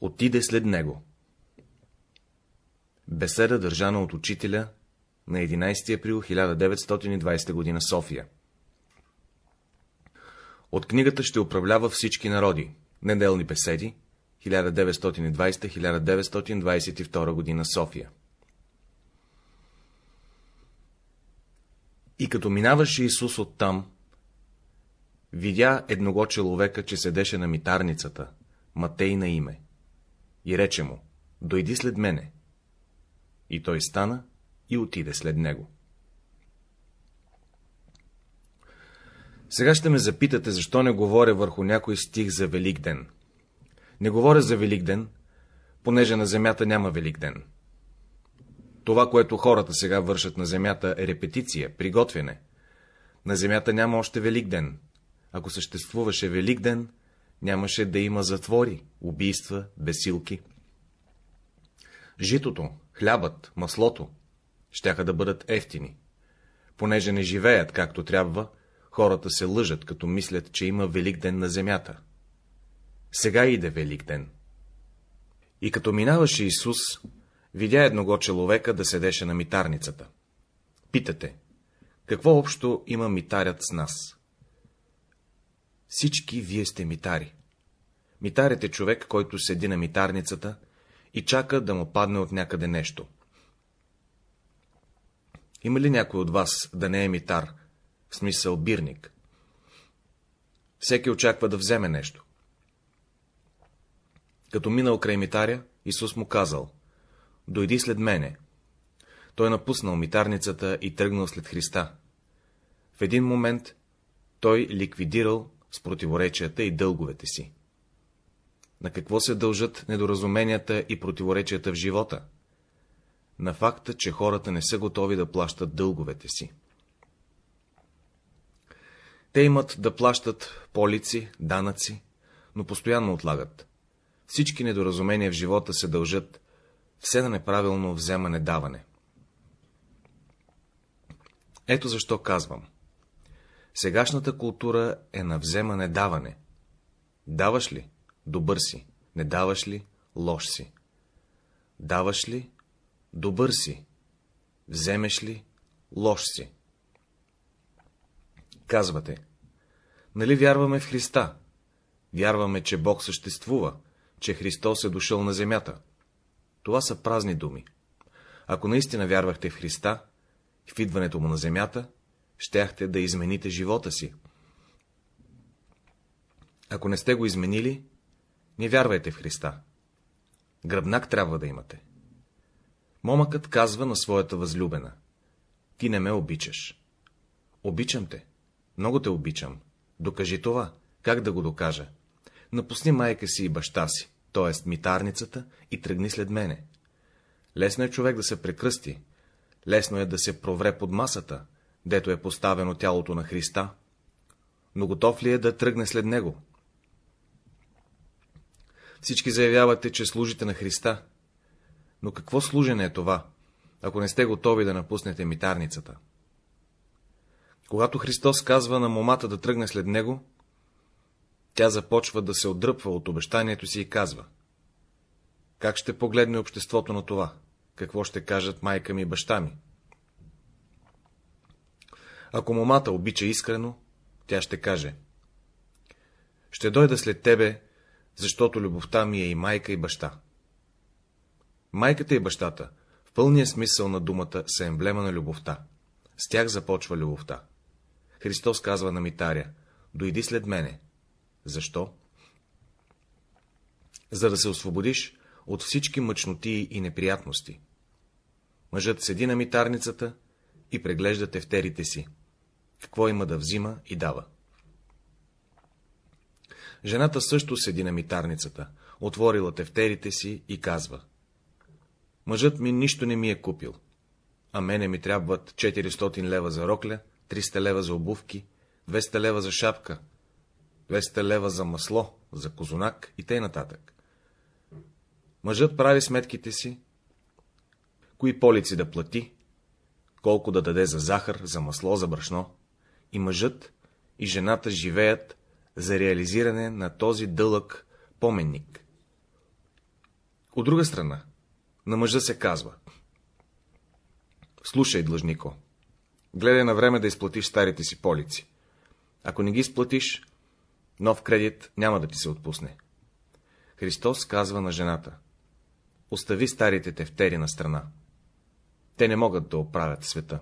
отиде след него. Беседа държана от учителя на 11 април 1920 г. София. От книгата ще управлява всички народи. Неделни беседи 1920-1922 г. София. И като минаваше Исус оттам, видя едного човека, че седеше на митарницата, Матей на име, и рече му, дойди след мене. И той стана и отиде след него. Сега ще ме запитате, защо не говоря върху някой стих за Великден. Не говоря за Великден, понеже на земята няма Великден. Това, което хората сега вършат на земята е репетиция, приготвяне. На земята няма още Великден. Ако съществуваше Великден, нямаше да има затвори, убийства, бесилки. Житото, хлябът, маслото щяха да бъдат ефтини. Понеже не живеят както трябва, хората се лъжат, като мислят, че има велик ден на земята. Сега иде велик ден. И като минаваше Исус, видя едного човека да седеше на митарницата. Питате, какво общо има митарят с нас? Всички вие сте митари. Митарят е човек, който седи на митарницата и чака да му падне от някъде нещо. Има ли някой от вас да не е митар, в смисъл бирник? Всеки очаква да вземе нещо. Като минал край митаря, Исус му казал, дойди след мене. Той напуснал митарницата и тръгнал след Христа. В един момент той ликвидирал с противоречията и дълговете си. На какво се дължат недоразуменията и противоречията в живота? На факта, че хората не са готови да плащат дълговете си. Те имат да плащат полици, данъци, но постоянно отлагат. Всички недоразумения в живота се дължат все на неправилно вземане-даване. Ето защо казвам. Сегашната култура е на вземане-даване. Даваш ли? Добър си. Не даваш ли? Лош си. Даваш ли? Добър си. Вземеш ли? Лош си. Казвате. Нали вярваме в Христа? Вярваме, че Бог съществува, че Христос е дошъл на земята. Това са празни думи. Ако наистина вярвахте в Христа, в идването му на земята, щяхте да измените живота си. Ако не сте го изменили, не вярвайте в Христа. Гръбнак трябва да имате. Момъкът казва на своята възлюбена. Ти не ме обичаш. Обичам те. Много те обичам. Докажи това. Как да го докажа? Напусни майка си и баща си, т.е. митарницата, и тръгни след мене. Лесно е човек да се прекръсти. Лесно е да се провре под масата, дето е поставено тялото на Христа. Но готов ли е да тръгне след него? Всички заявявате, че служите на Христа. Но какво служене е това, ако не сте готови да напуснете митарницата? Когато Христос казва на момата да тръгне след него, тя започва да се отдръпва от обещанието си и казва. Как ще погледне обществото на това? Какво ще кажат майка ми и баща ми? Ако момата обича искрено, тя ще каже. Ще дойда след тебе, защото любовта ми е и майка и баща. Майката и бащата, в пълния смисъл на думата, са емблема на любовта. С тях започва любовта. Христос казва на Митаря, дойди след мене. Защо? За да се освободиш от всички мъчноти и неприятности. Мъжът седи на митарницата и преглежда тефтерите си. Какво има да взима и дава. Жената също седи на митарницата, отворила тефтерите си и казва. Мъжът ми нищо не ми е купил, а мене ми трябват 400 лева за рокля, 300 лева за обувки, 200 лева за шапка, 200 лева за масло, за козунак и т.н. нататък. Мъжът прави сметките си, кои полици да плати, колко да даде за захар, за масло, за брашно, и мъжът и жената живеят за реализиране на този дълъг поменник. От друга страна, на мъжа се казва. Слушай, длъжнико, гледай на време да изплатиш старите си полици. Ако не ги изплатиш, нов кредит няма да ти се отпусне. Христос казва на жената. Остави старите тефтери на страна. Те не могат да оправят света.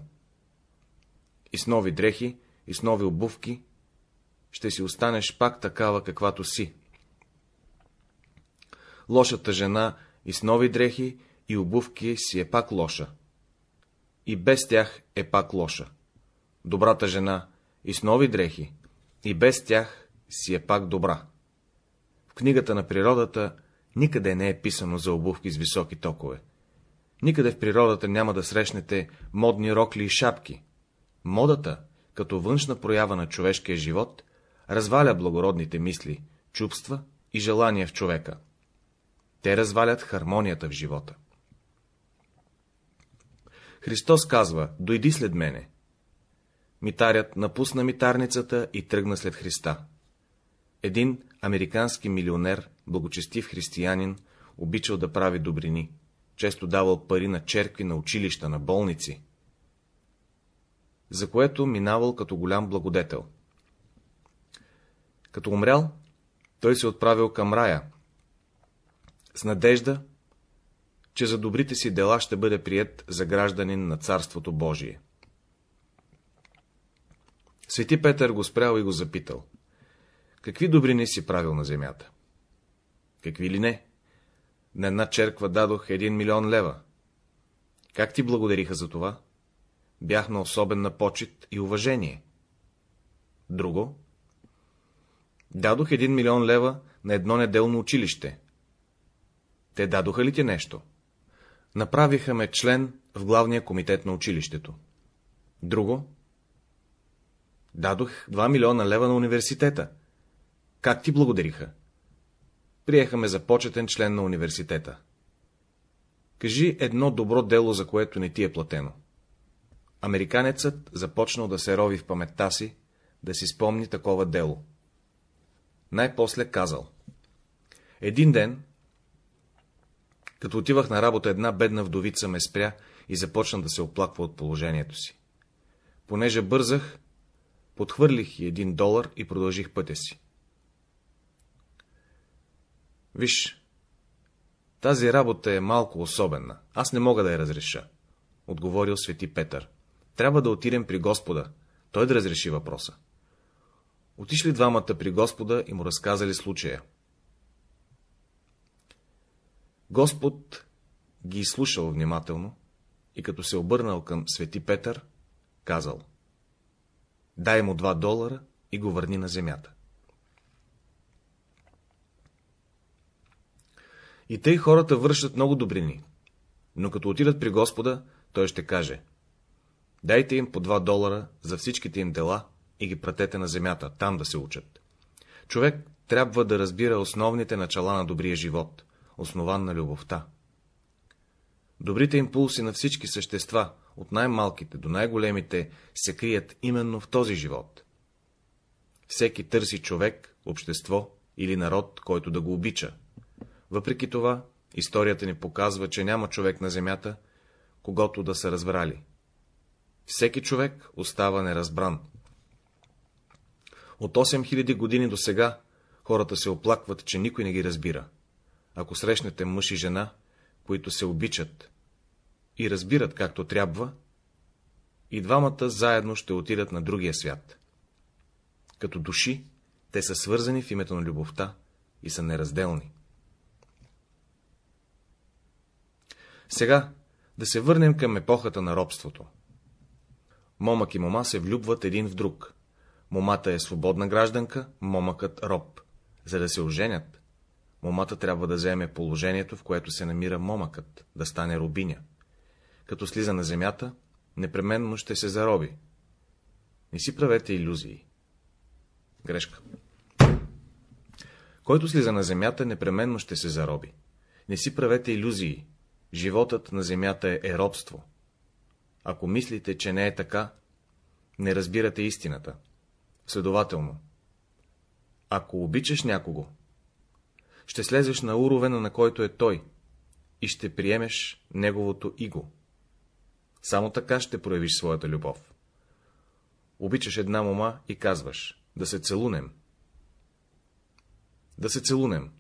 И с нови дрехи, и с нови обувки, ще си останеш пак такава, каквато си. Лошата жена и с нови дрехи и обувки си е пак лоша. И без тях е пак лоша. Добрата жена и с нови дрехи, и без тях си е пак добра. В книгата на природата никъде не е писано за обувки с високи токове. Никъде в природата няма да срещнете модни рокли и шапки. Модата, като външна проява на човешкия живот, разваля благородните мисли, чувства и желания в човека. Те развалят хармонията в живота. Христос казва, дойди след мене. Митарят напусна митарницата и тръгна след Христа. Един американски милионер, благочестив християнин, обичал да прави добрини, често давал пари на черкви, на училища, на болници, за което минавал като голям благодетел. Като умрял, той се отправил към рая, с надежда, че за добрите си дела ще бъде прият за гражданин на Царството Божие. Свети Петър го спрял и го запитал. Какви добрини си правил на земята? Какви ли не? На една черква дадох един милион лева. Как ти благодариха за това? Бях на особена почет и уважение. Друго? Дадох един милион лева на едно неделно училище. Те дадоха ли ти нещо? Направиха ме член в главния комитет на училището. Друго? Дадох 2 милиона лева на университета. Как ти благодариха? Приеха ме за почетен член на университета. Кажи едно добро дело, за което не ти е платено. Американецът започнал да се рови в паметта си, да си спомни такова дело. Най-после казал. Един ден, като отивах на работа, една бедна вдовица ме спря и започна да се оплаква от положението си. Понеже бързах, подхвърлих и един долар и продължих пътя си. Виж, тази работа е малко особена, аз не мога да я разреша, отговорил свети Петър. Трябва да отидем при Господа, той да разреши въпроса. Отишли двамата при Господа и му разказали случая. Господ ги изслушал внимателно и като се обърнал към свети Петър, казал Дай му два долара и го върни на земята. И тъй хората вършат много добрини, но като отидат при Господа, той ще каже Дайте им по два долара за всичките им дела и ги пратете на земята, там да се учат. Човек трябва да разбира основните начала на добрия живот, основан на любовта. Добрите импулси на всички същества, от най-малките до най-големите, се крият именно в този живот. Всеки търси човек, общество или народ, който да го обича. Въпреки това, историята ни показва, че няма човек на земята, когато да са разбрали. Всеки човек остава неразбран. От 8000 години до сега хората се оплакват, че никой не ги разбира. Ако срещнете мъж и жена, които се обичат и разбират както трябва, и двамата заедно ще отидат на другия свят. Като души, те са свързани в името на любовта и са неразделни. Сега да се върнем към епохата на робството. Момък и мома се влюбват един в друг. Момата е свободна гражданка, момъкът роб. За да се оженят, момата трябва да вземе положението, в което се намира момъкът, да стане рубиня. Като слиза на земята, непременно ще се зароби. Не си правете иллюзии. Грешка. Който слиза на земята, непременно ще се зароби. Не си правете иллюзии. Животът на земята е робство. Ако мислите, че не е така, не разбирате истината. Следователно, ако обичаш някого, ще слезеш на уровена, на който е той, и ще приемеш неговото иго. Само така ще проявиш своята любов. Обичаш една мома и казваш, да се целунем. Да се целунем.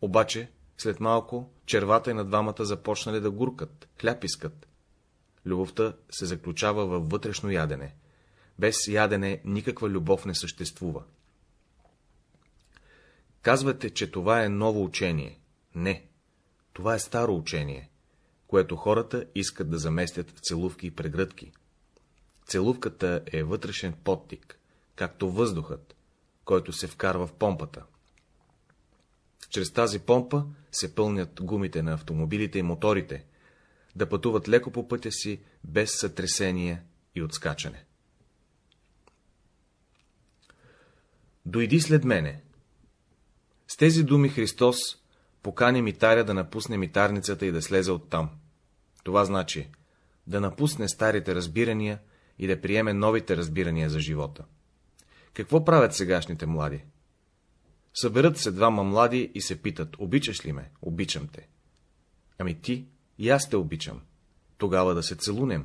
Обаче, след малко, червата и на двамата започнали да гуркат, хляб искат. Любовта се заключава във вътрешно ядене. Без ядене никаква любов не съществува. Казвате, че това е ново учение. Не. Това е старо учение, което хората искат да заместят целувки и прегръдки. Целувката е вътрешен подтик, както въздухът, който се вкарва в помпата. Чрез тази помпа се пълнят гумите на автомобилите и моторите, да пътуват леко по пътя си, без сътресение и отскачане. Дойди след мене. С тези думи Христос покани митаря да напусне митарницата и да слезе оттам. Това значи да напусне старите разбирания и да приеме новите разбирания за живота. Какво правят сегашните млади? Съберат се двама млади и се питат, обичаш ли ме? Обичам те. Ами ти и аз те обичам. Тогава да се целунем.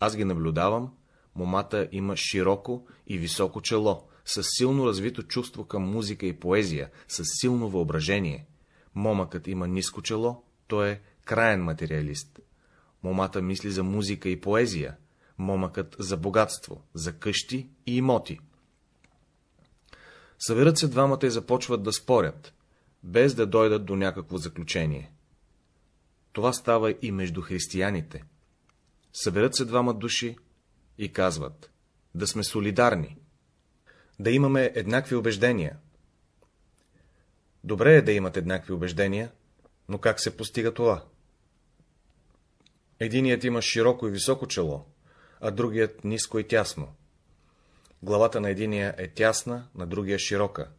Аз ги наблюдавам, момата има широко и високо чело, с силно развито чувство към музика и поезия, с силно въображение. Момъкът има ниско чело, той е краен материалист. Момата мисли за музика и поезия, момъкът за богатство, за къщи и имоти. Съберат се двамата и започват да спорят, без да дойдат до някакво заключение. Това става и между християните. Съберат се двама души и казват, да сме солидарни, да имаме еднакви убеждения. Добре е да имат еднакви убеждения, но как се постига това? Единият има широко и високо чело, а другият ниско и тясно. Главата на единия е тясна, на другия широка.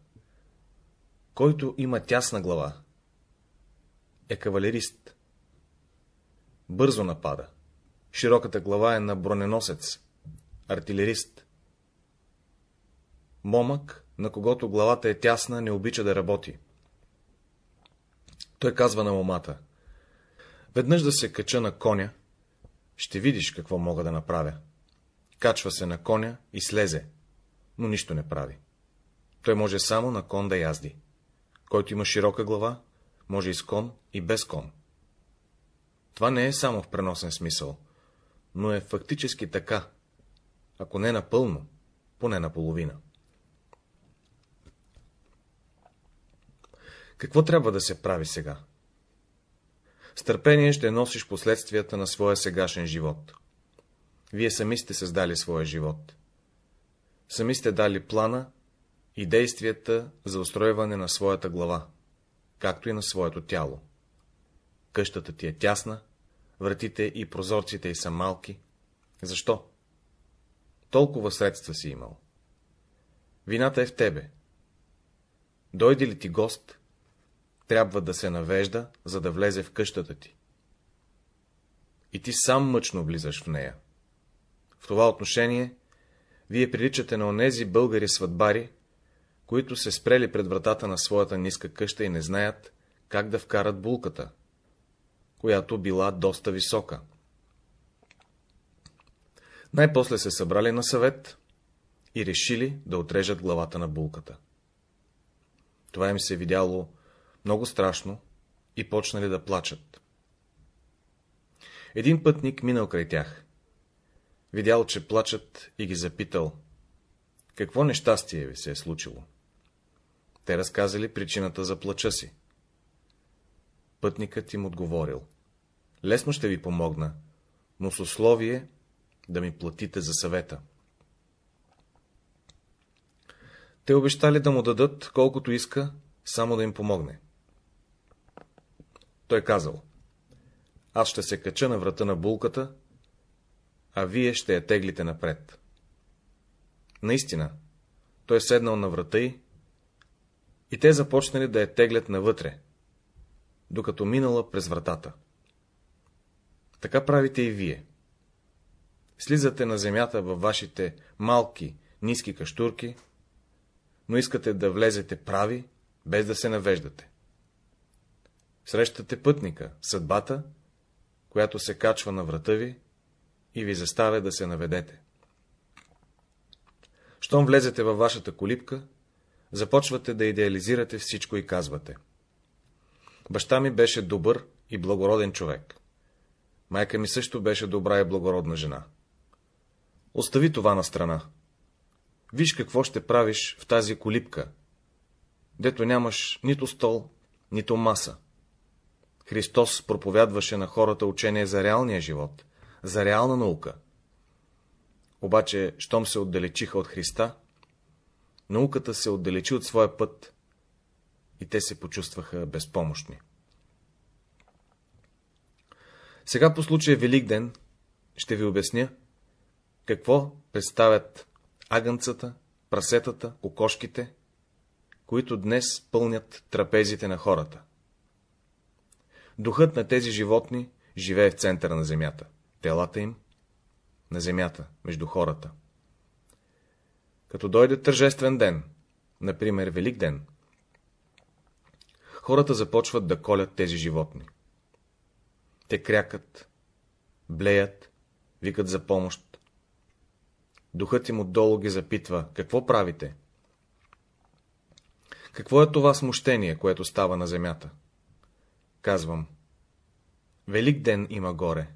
Който има тясна глава, е кавалерист. Бързо напада. Широката глава е на броненосец, артилерист. Момък, на когото главата е тясна, не обича да работи. Той казва на момата. Веднъж да се кача на коня, ще видиш какво мога да направя. Качва се на коня и слезе, но нищо не прави. Той може само на кон да язди. Който има широка глава, може и с кон, и без кон. Това не е само в преносен смисъл, но е фактически така, ако не напълно, поне наполовина. Какво трябва да се прави сега? С търпение ще носиш последствията на своя сегашен живот. Вие сами сте създали своя живот. Сами сте дали плана и действията за устройване на своята глава, както и на своето тяло. Къщата ти е тясна, вратите и прозорците й са малки. Защо? Толкова средства си имал. Вината е в тебе. Дойде ли ти гост, трябва да се навежда, за да влезе в къщата ти. И ти сам мъчно влизаш в нея. В това отношение, вие приличате на онези българи сватбари, които се спрели пред вратата на своята ниска къща и не знаят, как да вкарат булката, която била доста висока. Най-после се събрали на съвет и решили да отрежат главата на булката. Това им се видяло много страшно и почнали да плачат. Един пътник минал край тях. Видял, че плачат и ги запитал. Какво нещастие ви се е случило? Те разказали причината за плача си. Пътникът им отговорил. Лесно ще ви помогна, но с условие да ми платите за съвета. Те обещали да му дадат колкото иска, само да им помогне. Той казал, аз ще се кача на врата на булката, а вие ще я теглите напред. Наистина, той е седнал на врата й и те започнали да я теглят навътре, докато минала през вратата. Така правите и вие. Слизате на земята във вашите малки, ниски каштурки, но искате да влезете прави, без да се навеждате. Срещате пътника, съдбата, която се качва на врата ви и ви заставя да се наведете. Щом влезете във вашата колипка, започвате да идеализирате всичко и казвате. Баща ми беше добър и благороден човек. Майка ми също беше добра и благородна жена. Остави това на страна. Виж какво ще правиш в тази колипка, дето нямаш нито стол, нито маса. Христос проповядваше на хората учение за реалния живот, за реална наука. Обаче, щом се отдалечиха от Христа, науката се отдалечи от своя път и те се почувстваха безпомощни. Сега по случая Велик ден ще ви обясня, какво представят агънцата, прасетата, кокошките, които днес пълнят трапезите на хората. Духът на тези животни живее в центъра на земята, телата им на земята, между хората. Като дойде тържествен ден, например Велик ден, хората започват да колят тези животни. Те крякат, блеят, викат за помощ. Духът им отдолу ги запитва, какво правите? Какво е това смущение, което става на земята? Казвам, Велик ден има горе.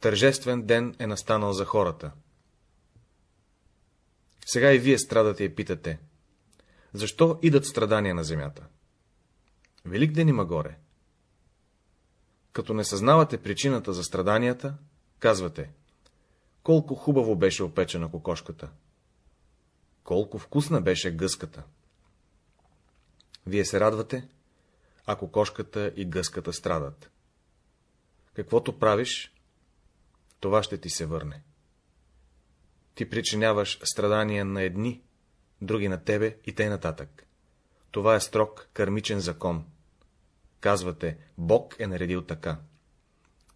Тържествен ден е настанал за хората. Сега и вие страдате и питате, защо идат страдания на земята? Велик ден има горе. Като не съзнавате причината за страданията, казвате, колко хубаво беше опечена кокошката, колко вкусна беше гъската. Вие се радвате, а кокошката и гъската страдат. Каквото правиш, това ще ти се върне. Ти причиняваш страдания на едни, други на тебе и тъй нататък. Това е строг кармичен закон. Казвате, Бог е наредил така.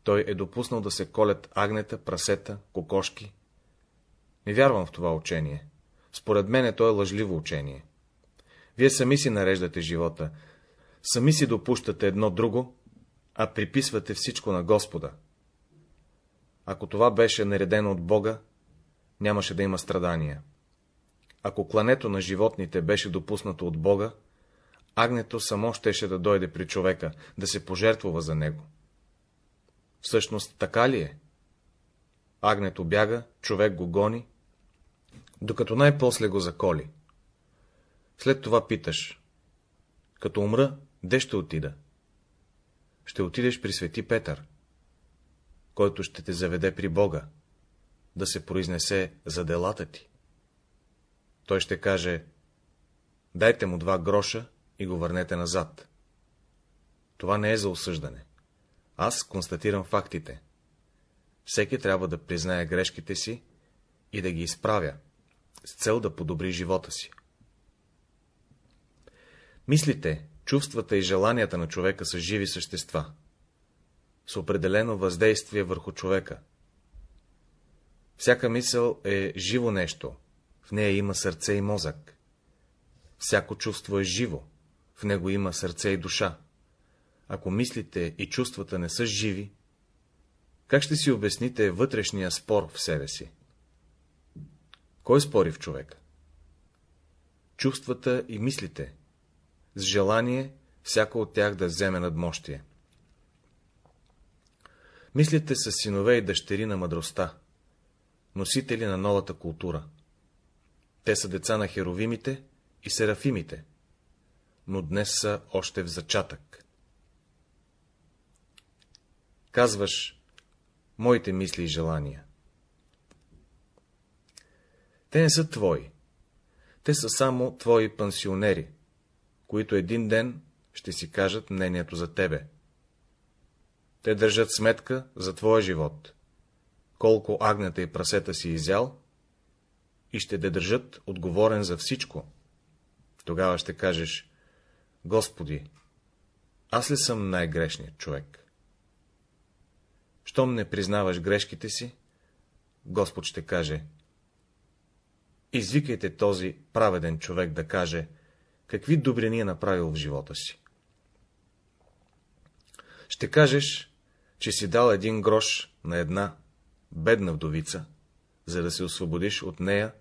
Той е допуснал да се колят агнета, прасета, кокошки. Не вярвам в това учение. Според мен е то е лъжливо учение. Вие сами си нареждате живота, сами си допущате едно друго, а приписвате всичко на Господа. Ако това беше наредено от Бога, нямаше да има страдания. Ако клането на животните беше допуснато от Бога, агнето само щеше да дойде при човека, да се пожертвува за него. Всъщност така ли е? Агнето бяга, човек го гони, докато най-после го заколи. След това питаш, като умра, де ще отида? Ще отидеш при свети Петър, който ще те заведе при Бога, да се произнесе за делата ти. Той ще каже, дайте му два гроша и го върнете назад. Това не е за осъждане. Аз констатирам фактите. Всеки трябва да признае грешките си и да ги изправя, с цел да подобри живота си. Мислите, чувствата и желанията на човека са живи същества, с определено въздействие върху човека. Всяка мисъл е живо нещо, в нея има сърце и мозък. Всяко чувство е живо, в него има сърце и душа. Ако мислите и чувствата не са живи, как ще си обясните вътрешния спор в себе си? Кой спори в човека? Чувствата и мислите, с желание всяко от тях да вземе надмощие. Мислите са синове и дъщери на мъдростта, носители на новата култура. Те са деца на херовимите и серафимите, но днес са още в зачатък. Казваш, моите мисли и желания. Те не са твои. Те са само твои пансионери, които един ден ще си кажат мнението за тебе. Те държат сметка за твоя живот, колко агнета и прасета си изял, и ще те държат отговорен за всичко. Тогава ще кажеш, Господи, аз ли съм най-грешният човек? Щом не признаваш грешките си, Господ ще каже, извикайте този праведен човек да каже, какви добрини е направил в живота си. Ще кажеш, че си дал един грош на една бедна вдовица, за да се освободиш от нея,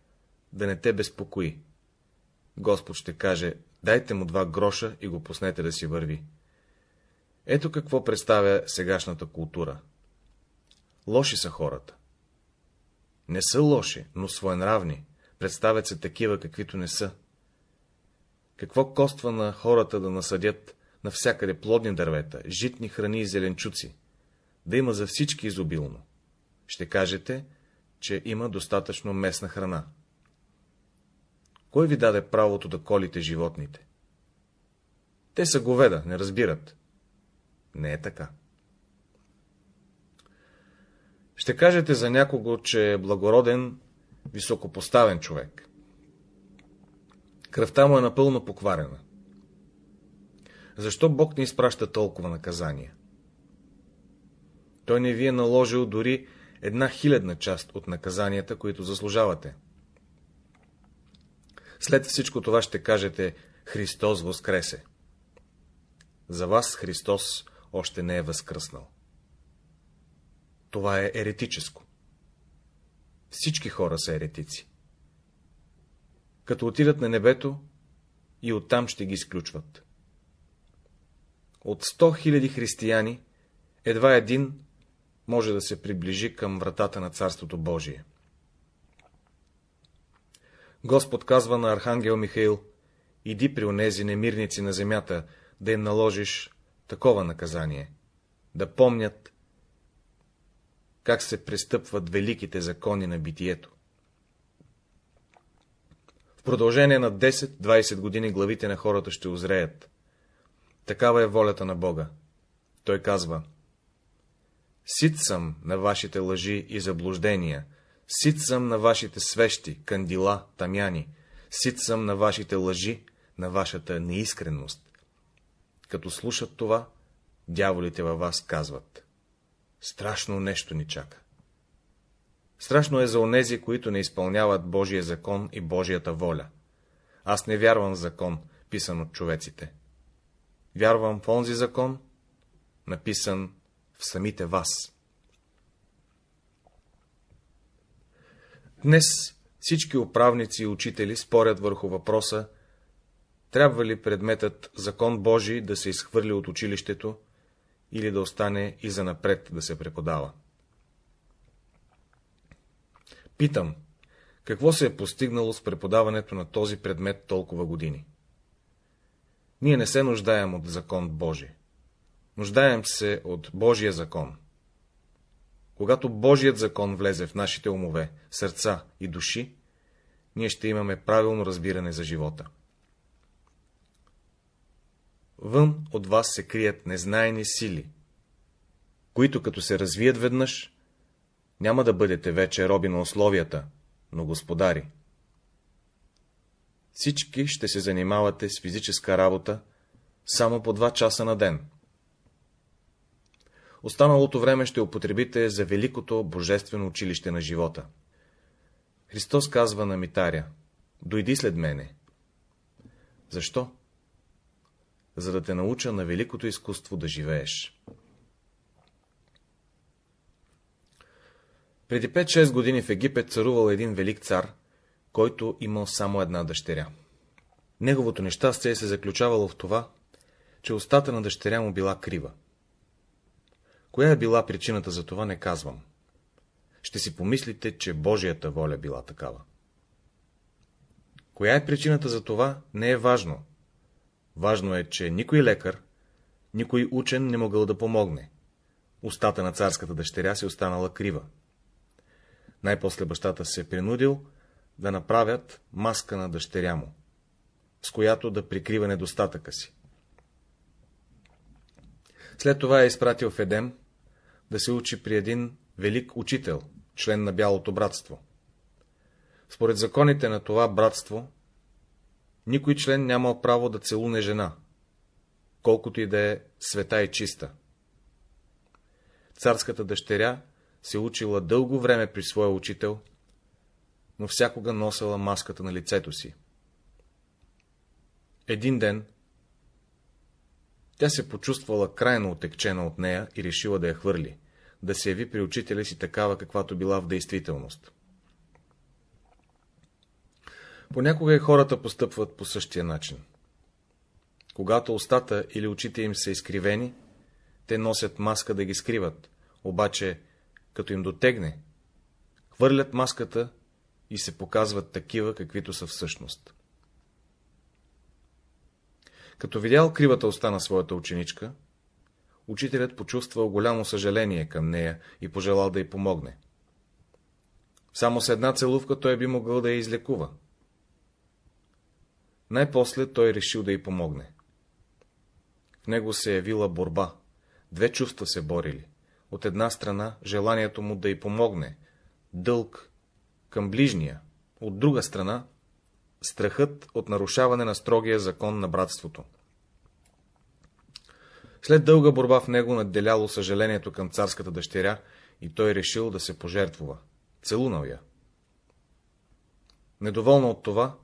да не те безпокои. Господ ще каже, дайте му два гроша и го пуснете да си върви. Ето какво представя сегашната култура. Лоши са хората. Не са лоши, но своенравни, представят се такива, каквито не са. Какво коства на хората да насъдят навсякъде плодни дървета, житни храни и зеленчуци, да има за всички изобилно? Ще кажете, че има достатъчно местна храна. Кой ви даде правото да колите животните? Те са говеда, не разбират. Не е така. Ще кажете за някого, че е благороден, високопоставен човек. Кръвта му е напълно покварена. Защо Бог не изпраща толкова наказания? Той не ви е наложил дори една хилядна част от наказанията, които заслужавате. След всичко това ще кажете Христос възкресе. За вас Христос още не е възкръснал. Това е еретическо. Всички хора са еретици. Като отидат на небето, и оттам ще ги изключват. От 100 000 християни, едва един може да се приближи към вратата на Царството Божие. Господ казва на Архангел Михаил, иди при онези немирници на земята, да им наложиш такова наказание, да помнят, как се престъпват великите закони на битието. В продължение на 10-20 години главите на хората ще озреят. Такава е волята на Бога. Той казва, Сит съм на вашите лъжи и заблуждения, сит съм на вашите свещи, кандила, тамяни, сит съм на вашите лъжи, на вашата неискренност. Като слушат това, дяволите във вас казват. Страшно нещо ни чака. Страшно е за онези, които не изпълняват Божия закон и Божията воля. Аз не вярвам в закон, писан от човеците. Вярвам в онзи закон, написан в самите вас. Днес всички управници и учители спорят върху въпроса, трябва ли предметът закон Божий да се изхвърли от училището или да остане и занапред да се преподава. Питам, какво се е постигнало с преподаването на този предмет толкова години? Ние не се нуждаем от закон Божий. Нуждаем се от Божия закон. Когато Божият закон влезе в нашите умове, сърца и души, ние ще имаме правилно разбиране за живота. Вън от вас се крият незнайни сили, които като се развият веднъж, няма да бъдете вече роби на условията, но господари. Всички ще се занимавате с физическа работа само по два часа на ден. Останалото време ще употребите за великото божествено училище на живота. Христос казва на Митаря, дойди след мене. Защо? за да те науча на великото изкуство да живееш. Преди 5-6 години в Египет царувал един велик цар, който имал само една дъщеря. Неговото нещастие се заключавало в това, че устата на дъщеря му била крива. Коя е била причината за това, не казвам. Ще си помислите, че Божията воля била такава. Коя е причината за това, не е важно, Важно е, че никой лекар, никой учен не могъл да помогне. Устата на царската дъщеря се останала крива. Най-после бащата се е принудил да направят маска на дъщеря му, с която да прикрива недостатъка си. След това е изпратил в Едем да се учи при един велик учител, член на Бялото братство. Според законите на това братство, никой член нямал право да целуне жена, колкото и да е света и чиста. Царската дъщеря се учила дълго време при своя учител, но всякога носела маската на лицето си. Един ден Тя се почувствала крайно отекчена от нея и решила да я хвърли, да се яви при учителя си такава, каквато била в действителност. Понякога и хората постъпват по същия начин. Когато устата или очите им са изкривени, те носят маска да ги скриват, обаче, като им дотегне, хвърлят маската и се показват такива, каквито са всъщност. Като видял кривата уста на своята ученичка, учителят почувствал голямо съжаление към нея и пожелал да й помогне. Само с една целувка той би могъл да я излекува. Най-после той решил да й помогне. В него се явила борба, две чувства се борили. От една страна желанието му да й помогне, дълг към ближния, от друга страна страхът от нарушаване на строгия закон на братството. След дълга борба в него надделяло съжалението към царската дъщеря и той решил да се пожертвува. Целунал я. Недоволна от това,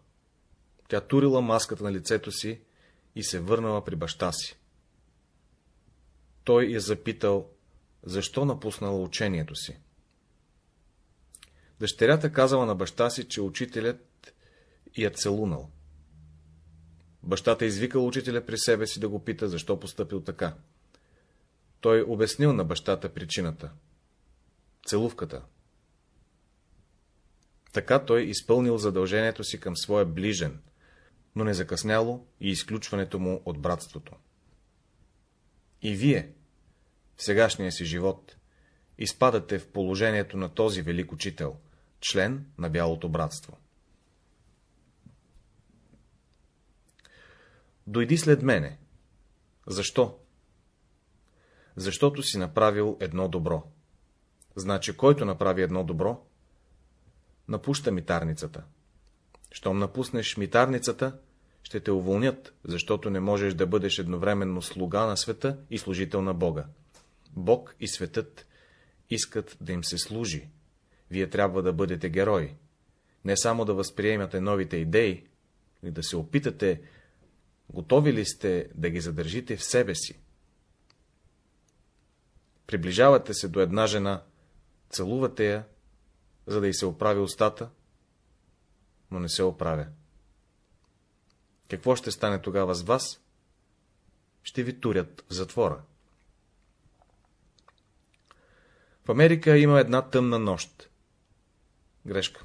тя турила маската на лицето си и се върнала при баща си. Той я запитал, защо напуснала учението си. Дъщерята казала на баща си, че учителят я целунал. Бащата извикал учителя при себе си да го пита, защо поступил така. Той обяснил на бащата причината. Целувката. Така той изпълнил задължението си към своя ближен, но не закъсняло и изключването му от братството. И вие, в сегашния си живот, изпадате в положението на този велик учител, член на Бялото братство. Дойди след мене. Защо? Защото си направил едно добро. Значи, който направи едно добро, напуща митарницата. Щом напуснеш митарницата, ще те уволнят, защото не можеш да бъдеш едновременно слуга на света и служител на Бога. Бог и светът искат да им се служи. Вие трябва да бъдете герои. Не само да възприемате новите идеи, но да се опитате, готови ли сте да ги задържите в себе си. Приближавате се до една жена, целувате я, за да й се оправи устата, но не се оправя. Какво ще стане тогава с вас? Ще ви турят в затвора. В Америка има една тъмна нощ. Грешка.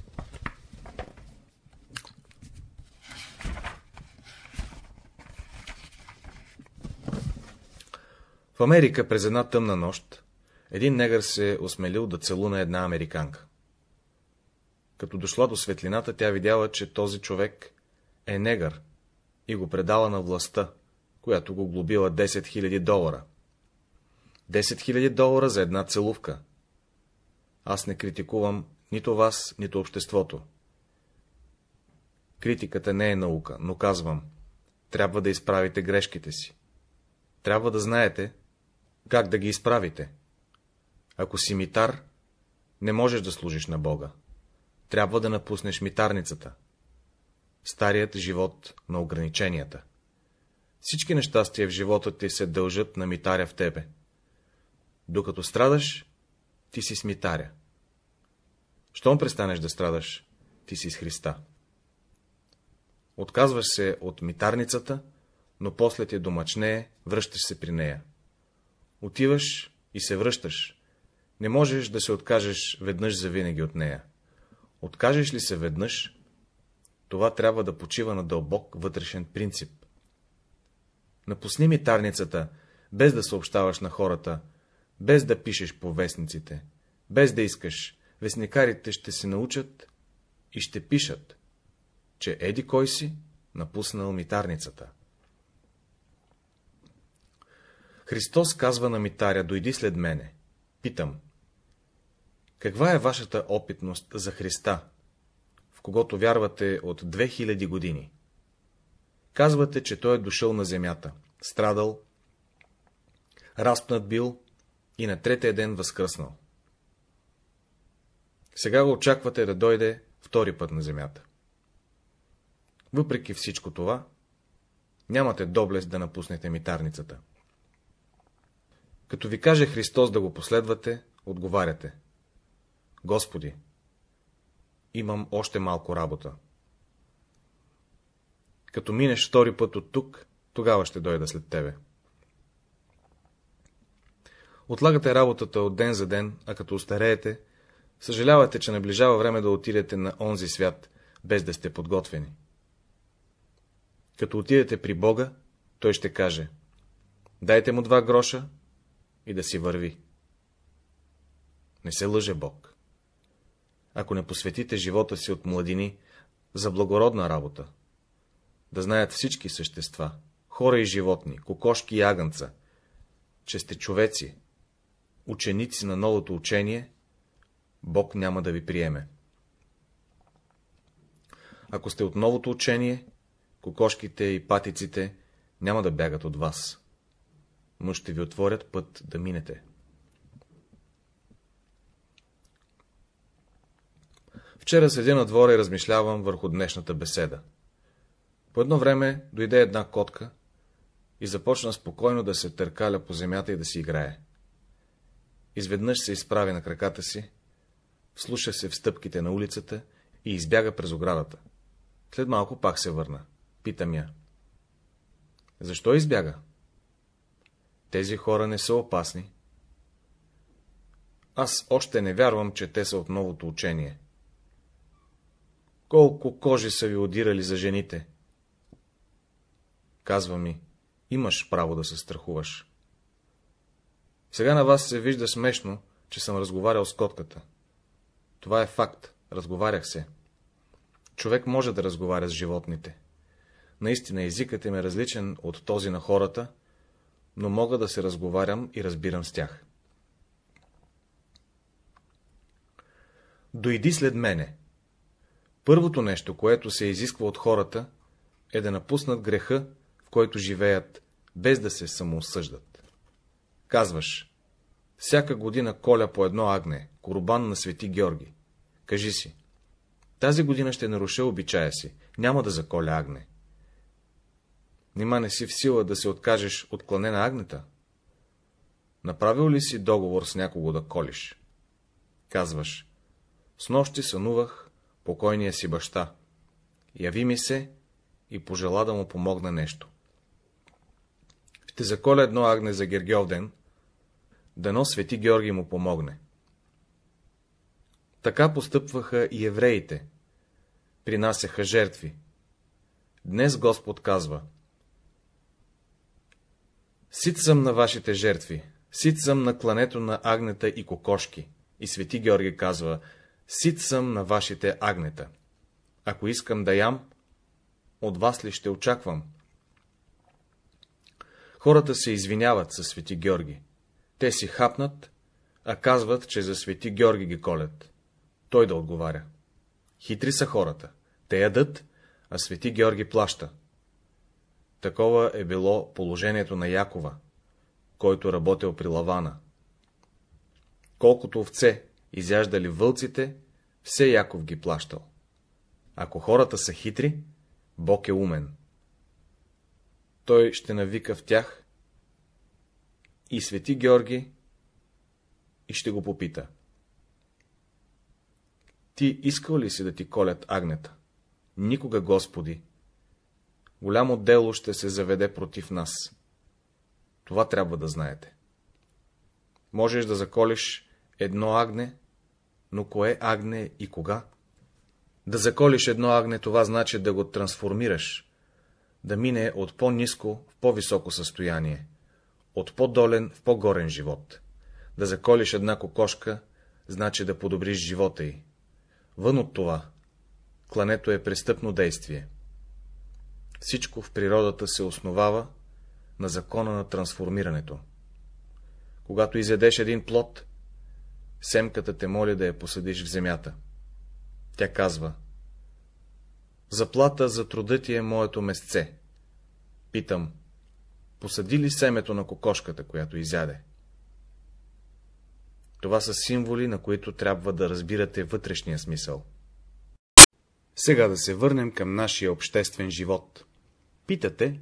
В Америка през една тъмна нощ един негър се осмелил да целуна една американка. Като дошла до светлината, тя видяла, че този човек е негър и го предала на властта, която го глобила 10 000 долара. 10 000 долара за една целувка. Аз не критикувам нито вас, нито обществото. Критиката не е наука, но казвам, трябва да изправите грешките си. Трябва да знаете, как да ги изправите. Ако си митар, не можеш да служиш на Бога. Трябва да напуснеш митарницата. Старият живот на ограниченията. Всички нещастия в живота ти се дължат на митаря в тебе. Докато страдаш, ти си с митаря. Щом престанеш да страдаш, ти си с Христа. Отказваш се от митарницата, но после ти домачнее, връщаш се при нея. Отиваш и се връщаш. Не можеш да се откажеш веднъж за винаги от нея. Откажеш ли се веднъж, това трябва да почива на дълбок вътрешен принцип. Напусни митарницата, без да съобщаваш на хората, без да пишеш по вестниците, без да искаш, вестникарите ще се научат и ще пишат, че еди кой си напуснал митарницата. Христос казва на митаря, дойди след мене. Питам, каква е вашата опитност за Христа, в когото вярвате от 2000 години? Казвате, че Той е дошъл на земята, страдал, разпнат бил и на третия ден възкръснал. Сега го очаквате да дойде втори път на земята. Въпреки всичко това, нямате доблест да напуснете митарницата. Като ви каже Христос да го последвате, отговаряте. Господи, имам още малко работа. Като минеш втори път от тук, тогава ще дойда след тебе. Отлагате работата от ден за ден, а като остареете, съжалявате, че наближава време да отидете на онзи свят, без да сте подготвени. Като отидете при Бога, той ще каже, дайте му два гроша и да си върви. Не се лъже Бог. Ако не посветите живота си от младини за благородна работа, да знаят всички същества, хора и животни, кокошки и агънца, че сте човеци, ученици на новото учение, Бог няма да ви приеме. Ако сте от новото учение, кокошките и патиците няма да бягат от вас, но ще ви отворят път да минете. Вчера седя на двора и размишлявам върху днешната беседа. По едно време дойде една котка и започна спокойно да се търкаля по земята и да си играе. Изведнъж се изправи на краката си, слуша се в стъпките на улицата и избяга през оградата. След малко пак се върна. Питам я. Защо избяга? Тези хора не са опасни. Аз още не вярвам, че те са от новото учение. Колко кожи са ви одирали за жените? Казва ми, имаш право да се страхуваш. Сега на вас се вижда смешно, че съм разговарял с котката. Това е факт, разговарях се. Човек може да разговаря с животните. Наистина езикът им е различен от този на хората, но мога да се разговарям и разбирам с тях. Дойди след мене. Първото нещо, което се изисква от хората, е да напуснат греха, в който живеят, без да се самоосъждат. Казваш, всяка година коля по едно агне, корбан на свети Георги. Кажи си, тази година ще наруша обичая си, няма да заколя агне. Нима не си в сила да се откажеш от клане на агнета? Направил ли си договор с някого да колиш? Казваш, с нощи сънувах покойния си баща. Яви ми се и пожела да му помогна нещо. Ще заколя едно агне за Гергьовден, дано свети Георги му помогне. Така постъпваха и евреите. Принасяха жертви. Днес Господ казва Сит съм на вашите жертви, сит съм на клането на агнета и кокошки. И свети Георги казва, сит съм на вашите агнета. Ако искам да ям, от вас ли ще очаквам? Хората се извиняват със свети Георги. Те си хапнат, а казват, че за свети Георги ги колят. Той да отговаря. Хитри са хората. Те ядат, а свети Георги плаща. Такова е било положението на Якова, който работил при Лавана. Колкото овце изяждали вълците, все Яков ги плащал. Ако хората са хитри, Бог е умен. Той ще навика в тях и свети Георги и ще го попита. Ти искал ли си да ти колят агнета? Никога, Господи. Голямо дело ще се заведе против нас. Това трябва да знаете. Можеш да заколиш едно агне, но кое агне и кога? Да заколиш едно агне, това значи да го трансформираш, да мине от по-низко в по-високо състояние, от по-долен в по-горен живот. Да заколиш една кокошка, значи да подобриш живота й. Вън от това, клането е престъпно действие. Всичко в природата се основава на закона на трансформирането. Когато изядеш един плод, семката те моли да я посадиш в земята. Тя казва, Заплата за труда ти е моето месце. Питам, посади ли семето на кокошката, която изяде? Това са символи, на които трябва да разбирате вътрешния смисъл. Сега да се върнем към нашия обществен живот. Питате,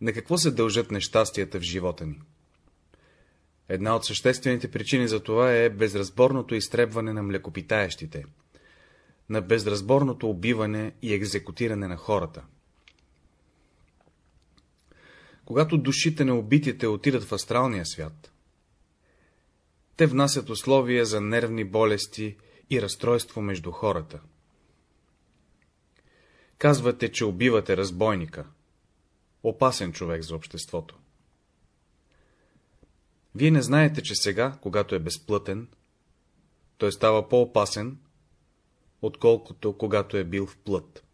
на какво се дължат нещастията в живота ни? Една от съществените причини за това е безразборното изтребване на млекопитаещите, на безразборното убиване и екзекутиране на хората. Когато душите на убитите отидат в астралния свят, те внасят условия за нервни болести и разстройство между хората. Казвате, че убивате разбойника. Опасен човек за обществото. Вие не знаете, че сега, когато е безплътен, той става по-опасен, отколкото когато е бил в плът.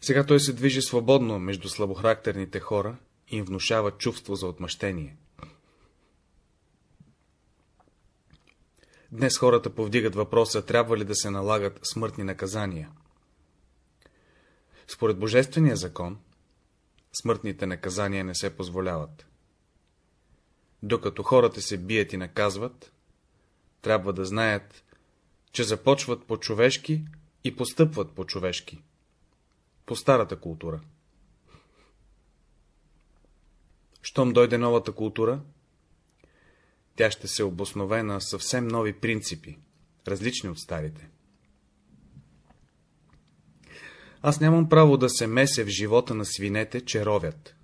Сега той се движи свободно между слабохарактерните хора и им внушава чувство за отмъщение. Днес хората повдигат въпроса, трябва ли да се налагат смъртни наказания. Според Божествения закон, смъртните наказания не се позволяват. Докато хората се бият и наказват, трябва да знаят, че започват по-човешки и постъпват по-човешки. По старата култура. Щом дойде новата култура, тя ще се обоснове на съвсем нови принципи, различни от старите. Аз нямам право да се месе в живота на свинете, че ровят.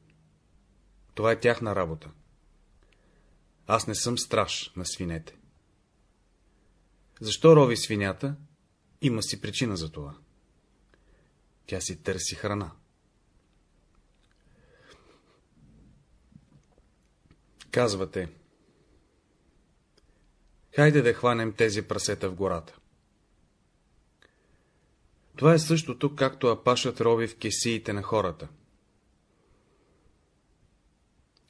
Това е тяхна работа. Аз не съм страж на свинете. Защо рови свинята? Има си причина за това. Тя си търси храна. Казвате, хайде да хванем тези прасета в гората. Това е същото, както апашът рови в кесиите на хората.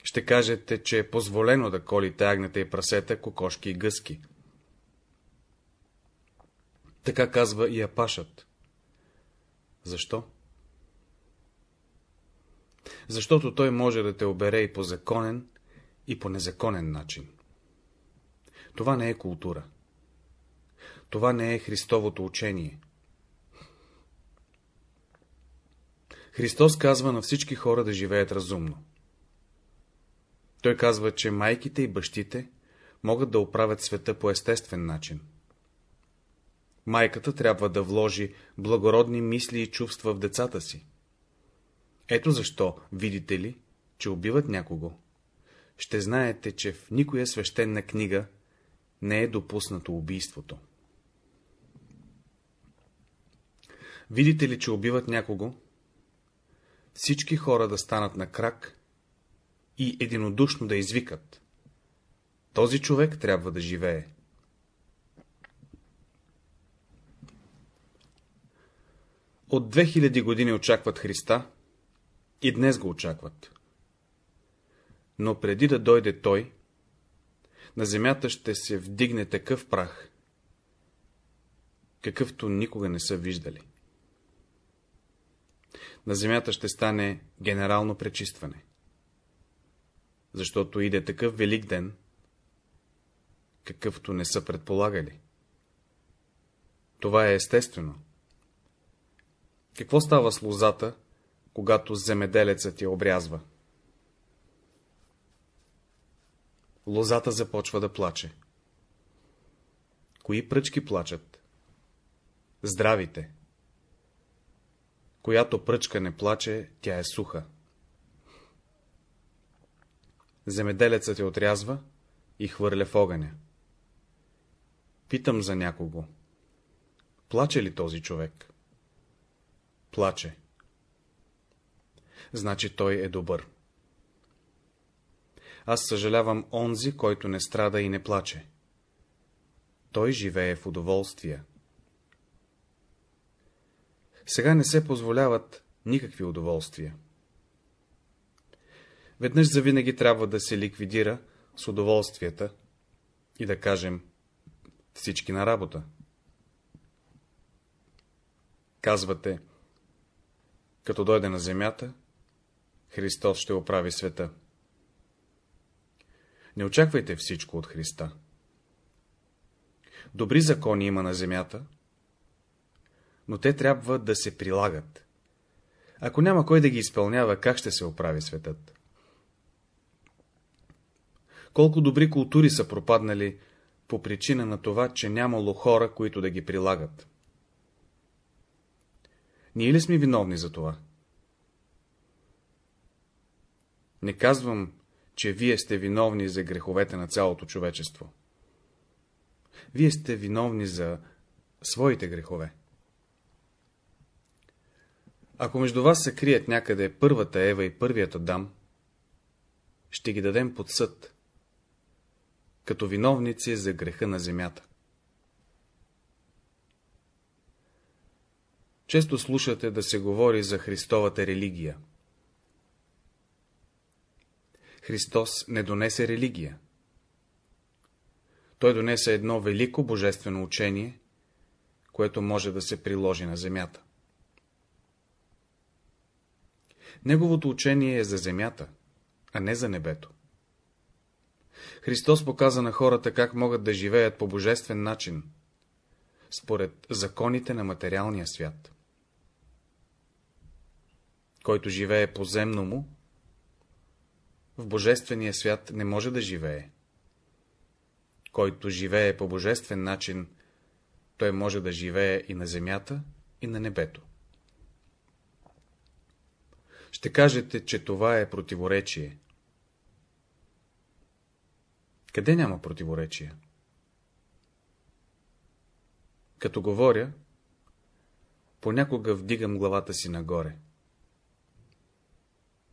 Ще кажете, че е позволено да колите агнета и прасета, кокошки и гъски. Така казва и апашът. Защо? Защото той може да те обере и по законен, и по незаконен начин. Това не е култура. Това не е Христовото учение. Христос казва на всички хора да живеят разумно. Той казва, че майките и бащите могат да оправят света по естествен начин. Майката трябва да вложи благородни мисли и чувства в децата си. Ето защо, видите ли, че убиват някого. Ще знаете, че в никоя свещена книга не е допуснато убийството. Видите ли, че убиват някого, всички хора да станат на крак и единодушно да извикат. Този човек трябва да живее. От 2000 години очакват Христа и днес го очакват. Но преди да дойде Той, на земята ще се вдигне такъв прах, какъвто никога не са виждали на земята ще стане генерално пречистване. Защото иде такъв велик ден, какъвто не са предполагали. Това е естествено. Какво става с лозата, когато земеделецът я обрязва? Лозата започва да плаче. Кои пръчки плачат? Здравите. Която пръчка не плаче, тя е суха. Земеделецът я отрязва и хвърля в огъня. Питам за някого. Плаче ли този човек? Плаче. Значи той е добър. Аз съжалявам онзи, който не страда и не плаче. Той живее в удоволствие. Сега не се позволяват никакви удоволствия. Веднъж завинаги трябва да се ликвидира с удоволствията и да кажем всички на работа. Казвате, като дойде на земята, Христос ще оправи света. Не очаквайте всичко от Христа. Добри закони има на земята, но те трябва да се прилагат. Ако няма кой да ги изпълнява, как ще се оправи светът? Колко добри култури са пропаднали по причина на това, че нямало хора, които да ги прилагат. Ние ли сме виновни за това? Не казвам, че вие сте виновни за греховете на цялото човечество. Вие сте виновни за своите грехове. Ако между вас се крият някъде първата Ева и първият Адам, ще ги дадем под съд, като виновници за греха на земята. Често слушате да се говори за Христовата религия. Христос не донесе религия. Той донесе едно велико божествено учение, което може да се приложи на земята. Неговото учение е за земята, а не за небето. Христос показа на хората как могат да живеят по божествен начин, според законите на материалния свят. Който живее по земно му, в божествения свят не може да живее. Който живее по божествен начин, той може да живее и на земята, и на небето. Ще кажете, че това е противоречие. Къде няма противоречие? Като говоря, понякога вдигам главата си нагоре.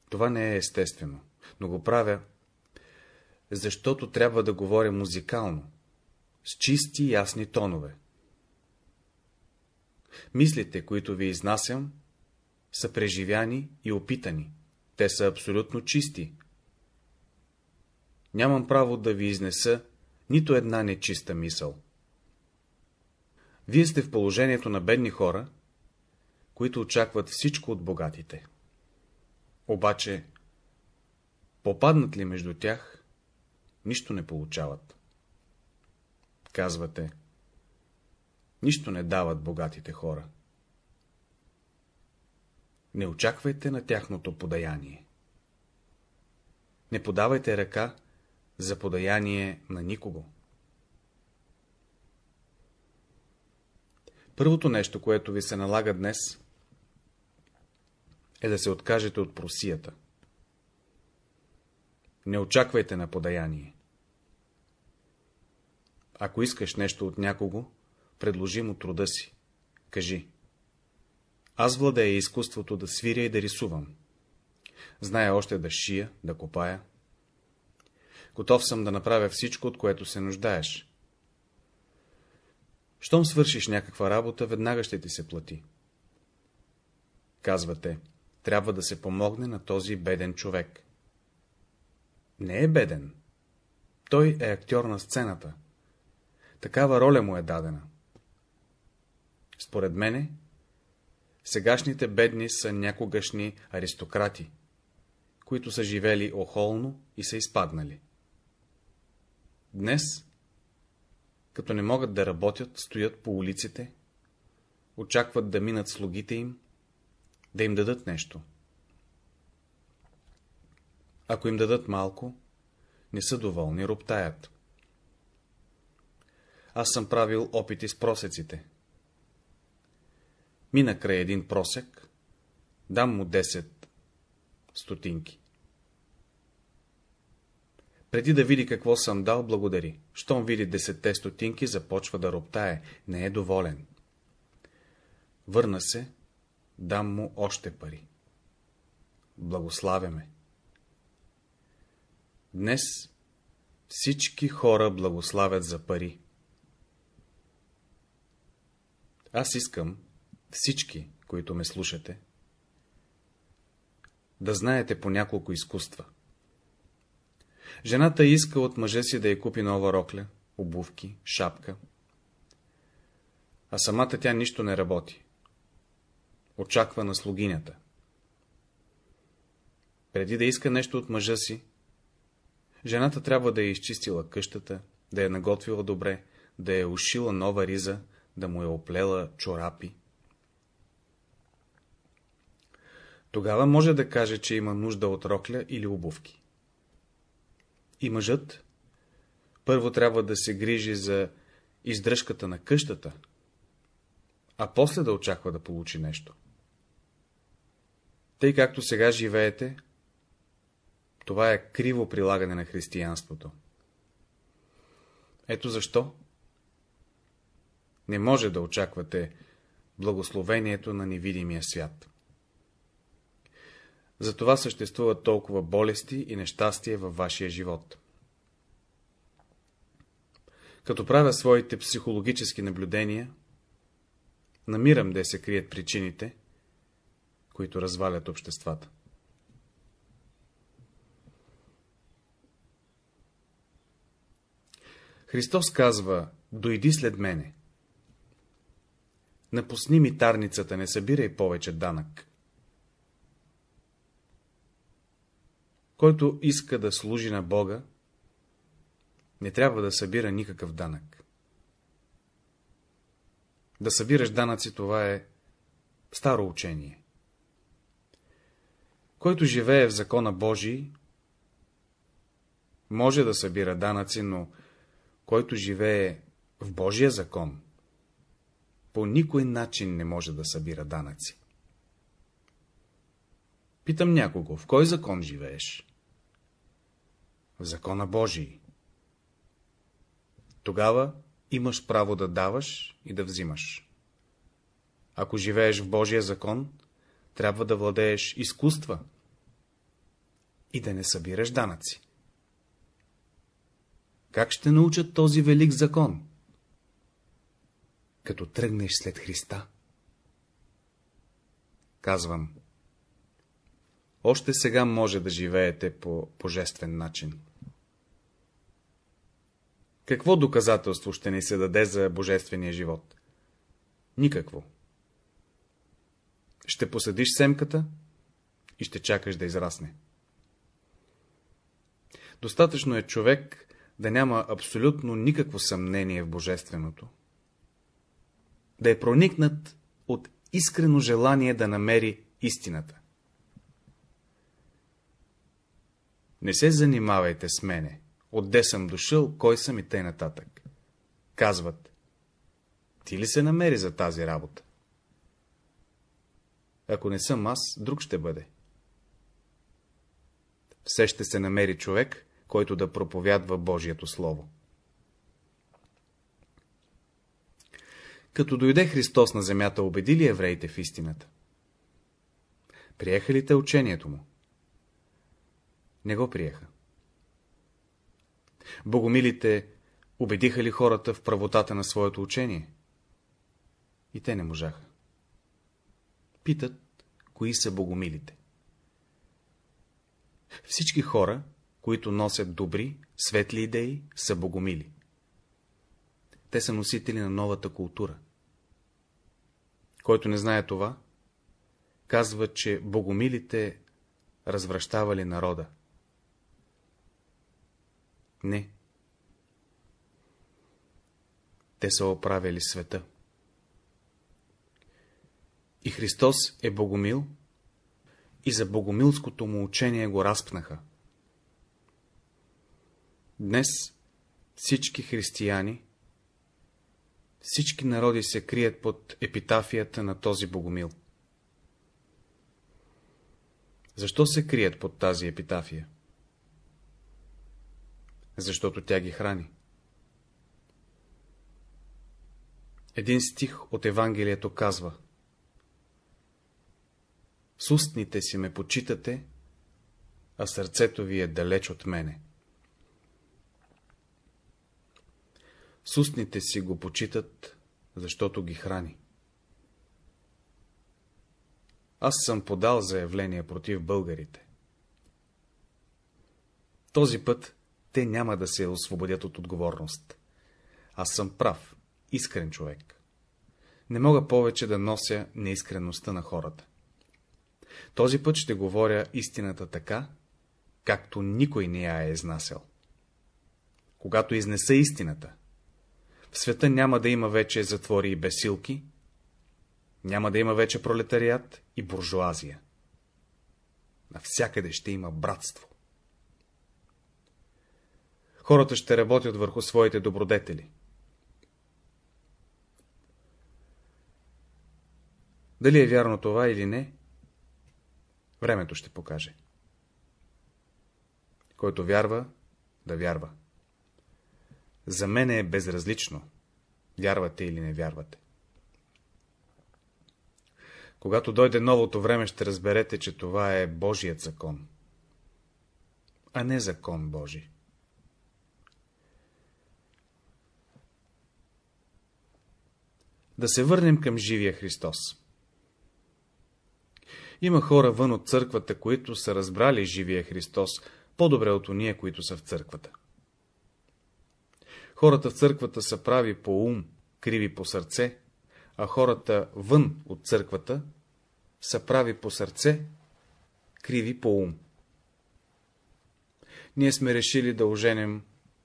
Това не е естествено, но го правя, защото трябва да говоря музикално, с чисти ясни тонове. Мислите, които ви изнасям, са преживяни и опитани. Те са абсолютно чисти. Нямам право да ви изнеса нито една нечиста мисъл. Вие сте в положението на бедни хора, които очакват всичко от богатите. Обаче, попаднат ли между тях, нищо не получават. Казвате, нищо не дават богатите хора. Не очаквайте на тяхното подаяние. Не подавайте ръка за подаяние на никого. Първото нещо, което ви се налага днес, е да се откажете от просията. Не очаквайте на подаяние. Ако искаш нещо от някого, предложи му труда си. Кажи. Аз владея изкуството да свиря и да рисувам. Зная още да шия, да копая. Готов съм да направя всичко, от което се нуждаеш. Щом свършиш някаква работа, веднага ще ти се плати. Казвате, трябва да се помогне на този беден човек. Не е беден. Той е актьор на сцената. Такава роля му е дадена. Според мене, Сегашните бедни са някогашни аристократи, които са живели охолно и са изпаднали. Днес, като не могат да работят, стоят по улиците, очакват да минат слугите им, да им дадат нещо. Ако им дадат малко, не са доволни, роптаят. Аз съм правил опити с просеците. Мина край един просек, дам му 10 стотинки. Преди да види какво съм дал, благодари. Щом види десетте стотинки, започва да роптае, не е доволен. Върна се, дам му още пари. Благославяме. Днес всички хора благославят за пари. Аз искам всички, които ме слушате, да знаете по няколко изкуства. Жената иска от мъжа си да й купи нова рокля, обувки, шапка. А самата тя нищо не работи. Очаква на слугинята. Преди да иска нещо от мъжа си, жената трябва да е изчистила къщата, да е наготвила добре, да е ушила нова риза, да му е оплела чорапи, Тогава може да каже, че има нужда от рокля или обувки. И мъжът първо трябва да се грижи за издръжката на къщата, а после да очаква да получи нещо. Тъй както сега живеете, това е криво прилагане на християнството. Ето защо не може да очаквате благословението на невидимия свят. Затова съществуват толкова болести и нещастия във вашия живот. Като правя своите психологически наблюдения, намирам де се крият причините, които развалят обществата. Христос казва, дойди след мене. Напусни ми тарницата, не събирай повече данък. Който иска да служи на Бога, не трябва да събира никакъв данък. Да събираш данъци, това е старо учение. Който живее в закона Божий, може да събира данъци, но който живее в Божия закон, по никой начин не може да събира данъци. Питам някого, в кой закон живееш? В закона Божий. Тогава имаш право да даваш и да взимаш. Ако живееш в Божия закон, трябва да владееш изкуства и да не събираш данъци. Как ще научат този велик закон? Като тръгнеш след Христа. Казвам, още сега може да живеете по божествен начин. Какво доказателство ще ни се даде за божествения живот? Никакво. Ще посадиш семката и ще чакаш да израсне. Достатъчно е човек да няма абсолютно никакво съмнение в Божественото, да е проникнат от искрено желание да намери истината. Не се занимавайте с мене, отде съм дошъл, кой съм и тъй нататък. Казват, ти ли се намери за тази работа? Ако не съм аз, друг ще бъде. Все ще се намери човек, който да проповядва Божието Слово. Като дойде Христос на земята, убеди ли евреите в истината? Приеха ли те учението му? Не го приеха. Богомилите убедиха ли хората в правотата на своето учение? И те не можаха. Питат, кои са богомилите. Всички хора, които носят добри, светли идеи, са богомили. Те са носители на новата култура. Който не знае това, казва, че богомилите развръщавали народа. Не. Те са оправили света. И Христос е богомил, и за богомилското му учение го разпнаха. Днес всички християни, всички народи се крият под епитафията на този богомил. Защо се крият под тази епитафия? Защото тя ги храни. Един стих от Евангелието казва С устните си ме почитате, а сърцето ви е далеч от мене. С устните си го почитат, защото ги храни. Аз съм подал заявление против българите. Този път те няма да се освободят от отговорност. Аз съм прав, искрен човек. Не мога повече да нося неискреността на хората. Този път ще говоря истината така, както никой не я е изнасял. Когато изнеса истината, в света няма да има вече затвори и бесилки, няма да има вече пролетариат и буржуазия. Навсякъде ще има братство. Хората ще работят върху своите добродетели. Дали е вярно това или не, времето ще покаже. Който вярва, да вярва. За мен е безразлично, вярвате или не вярвате. Когато дойде новото време, ще разберете, че това е Божият закон, а не закон Божий. Да се върнем към живия Христос. Има хора вън от църквата, които са разбрали живия Христос по-добре от уния, които са в църквата. Хората в църквата са прави по ум, криви по сърце, а хората вън от църквата са прави по сърце, криви по ум. Ние сме решили да оженем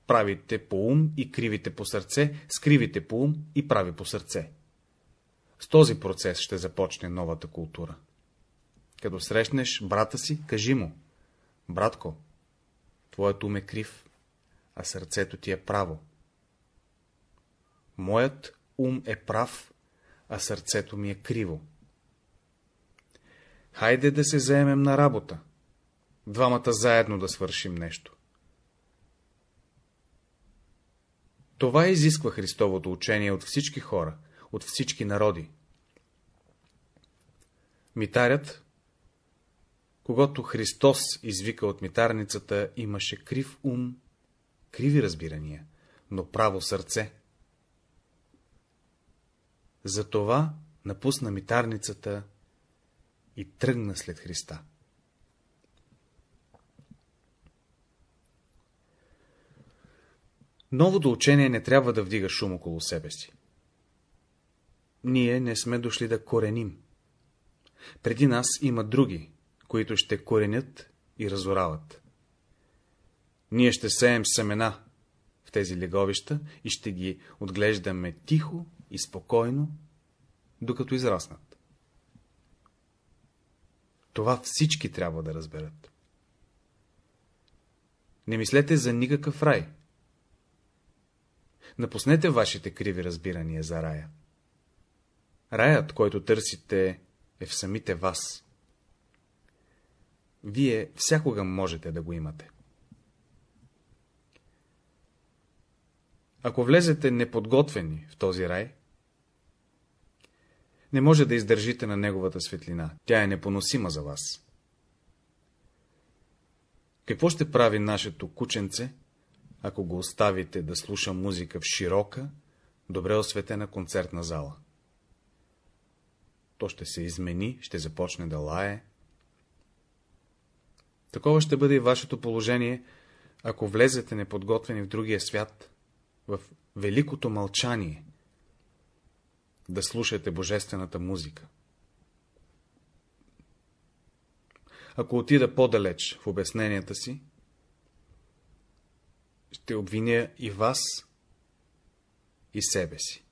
правите по ум и кривите по сърце, с кривите по ум и прави по сърце. С този процес ще започне новата култура. Като срещнеш брата си, кажи му, братко, твоето ум е крив, а сърцето ти е право. Моят ум е прав, а сърцето ми е криво. Хайде да се заемем на работа. Двамата заедно да свършим нещо. Това изисква Христовото учение от всички хора, от всички народи. Митарят, когато Христос извика от митарницата, имаше крив ум, криви разбирания, но право сърце. Затова напусна митарницата и тръгна след Христа. Новото учение не трябва да вдига шум около себе си. Ние не сме дошли да кореним. Преди нас има други, които ще коренят и разорават. Ние ще сеем семена в тези леговища и ще ги отглеждаме тихо и спокойно, докато израснат. Това всички трябва да разберат. Не мислете за никакъв рай. Напуснете вашите криви разбирания за рая. Раят, който търсите, е в самите вас. Вие всякога можете да го имате. Ако влезете неподготвени в този рай, не може да издържите на неговата светлина. Тя е непоносима за вас. Какво ще прави нашето кученце, ако го оставите да слуша музика в широка, добре осветена концертна зала? То ще се измени, ще започне да лае. Такова ще бъде и вашето положение, ако влезете неподготвени в другия свят, в великото мълчание, да слушате божествената музика. Ако отида по-далеч в обясненията си, ще обвиня и вас, и себе си.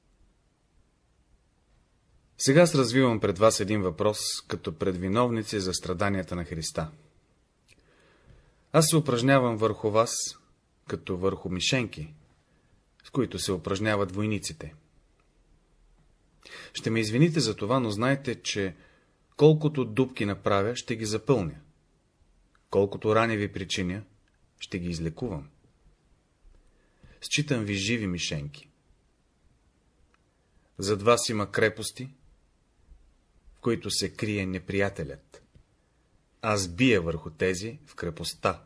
Сега аз развивам пред вас един въпрос, като предвиновници за страданията на Христа. Аз се упражнявам върху вас, като върху мишенки, с които се упражняват войниците. Ще ме извините за това, но знайте, че колкото дубки направя, ще ги запълня. Колкото рани ви причиня, ще ги излекувам. Считам ви живи мишенки. Зад вас има крепости, които се крие неприятелят. Аз бия върху тези в крепостта.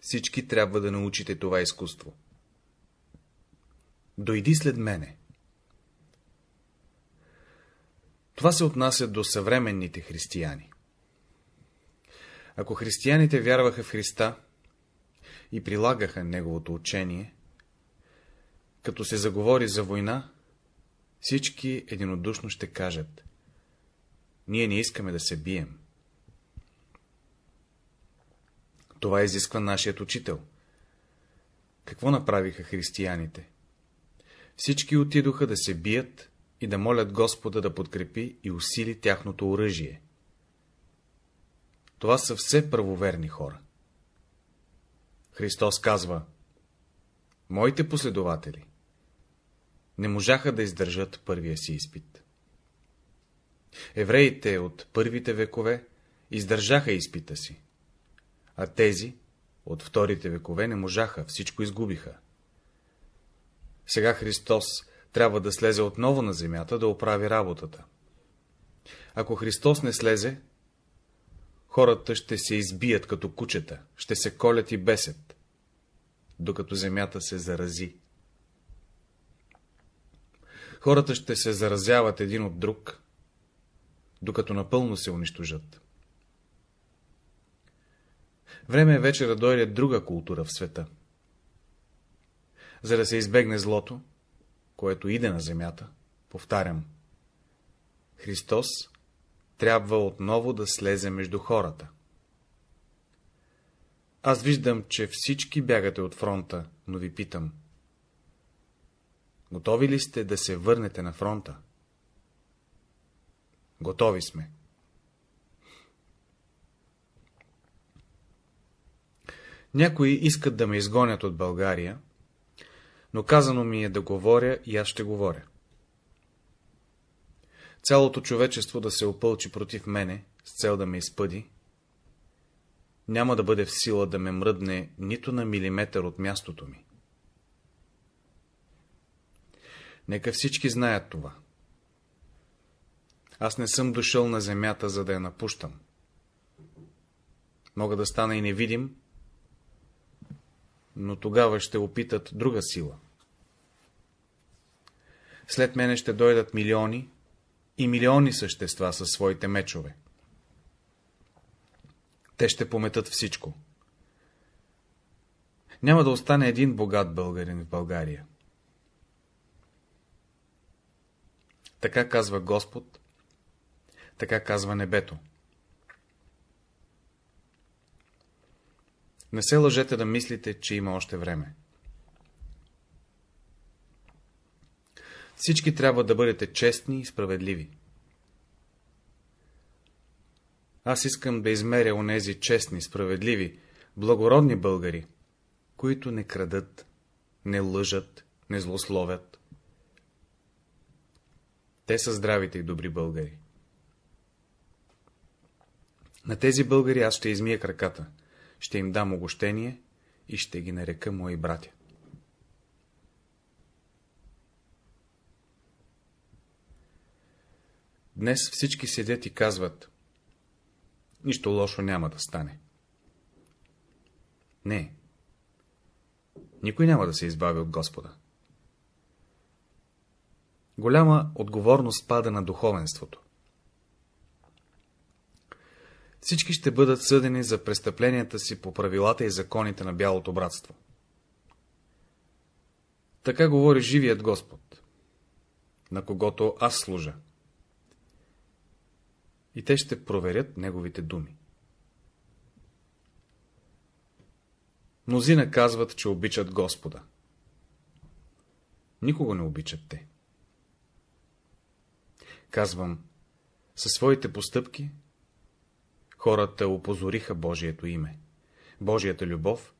Всички трябва да научите това изкуство. Дойди след мене. Това се отнася до съвременните християни. Ако християните вярваха в Христа и прилагаха Неговото учение, като се заговори за война, всички единодушно ще кажат Ние не искаме да се бием. Това изисква нашият учител. Какво направиха християните? Всички отидоха да се бият и да молят Господа да подкрепи и усили тяхното оръжие. Това са все правоверни хора. Христос казва, моите последователи не можаха да издържат първия си изпит. Евреите от първите векове издържаха изпита си, а тези от вторите векове не можаха, всичко изгубиха. Сега Христос трябва да слезе отново на земята да оправи работата. Ако Христос не слезе, хората ще се избият като кучета, ще се колят и бесят, докато земята се зарази. Хората ще се заразяват един от друг, докато напълно се унищожат. Време е вече да дойде друга култура в света. За да се избегне злото, което иде на земята, повтарям, Христос трябва отново да слезе между хората. Аз виждам, че всички бягате от фронта, но ви питам. Готови ли сте да се върнете на фронта? Готови сме. Някои искат да ме изгонят от България, но казано ми е да говоря и аз ще говоря. Цялото човечество да се опълчи против мене, с цел да ме изпъди, няма да бъде в сила да ме мръдне нито на милиметър от мястото ми. Нека всички знаят това. Аз не съм дошъл на земята, за да я напущам. Мога да стана и невидим, но тогава ще опитат друга сила. След мене ще дойдат милиони и милиони същества със своите мечове. Те ще пометат всичко. Няма да остане един богат българин в България. Така казва Господ, така казва небето. Не се лъжете да мислите, че има още време. Всички трябва да бъдете честни и справедливи. Аз искам да измеря онези честни, справедливи, благородни българи, които не крадат, не лъжат, не злословят. Те са здравите и добри българи. На тези българи аз ще измия краката, ще им дам огощение и ще ги нарека мои братя. Днес всички седят и казват, нищо лошо няма да стане. Не. Никой няма да се избави от Господа. Голяма отговорност пада на духовенството. Всички ще бъдат съдени за престъпленията си по правилата и законите на Бялото братство. Така говори живият Господ, на когото аз служа. И те ще проверят неговите думи. Мнозина казват, че обичат Господа. Никого не обичат те. Казвам, със своите постъпки хората опозориха Божието име, Божията любов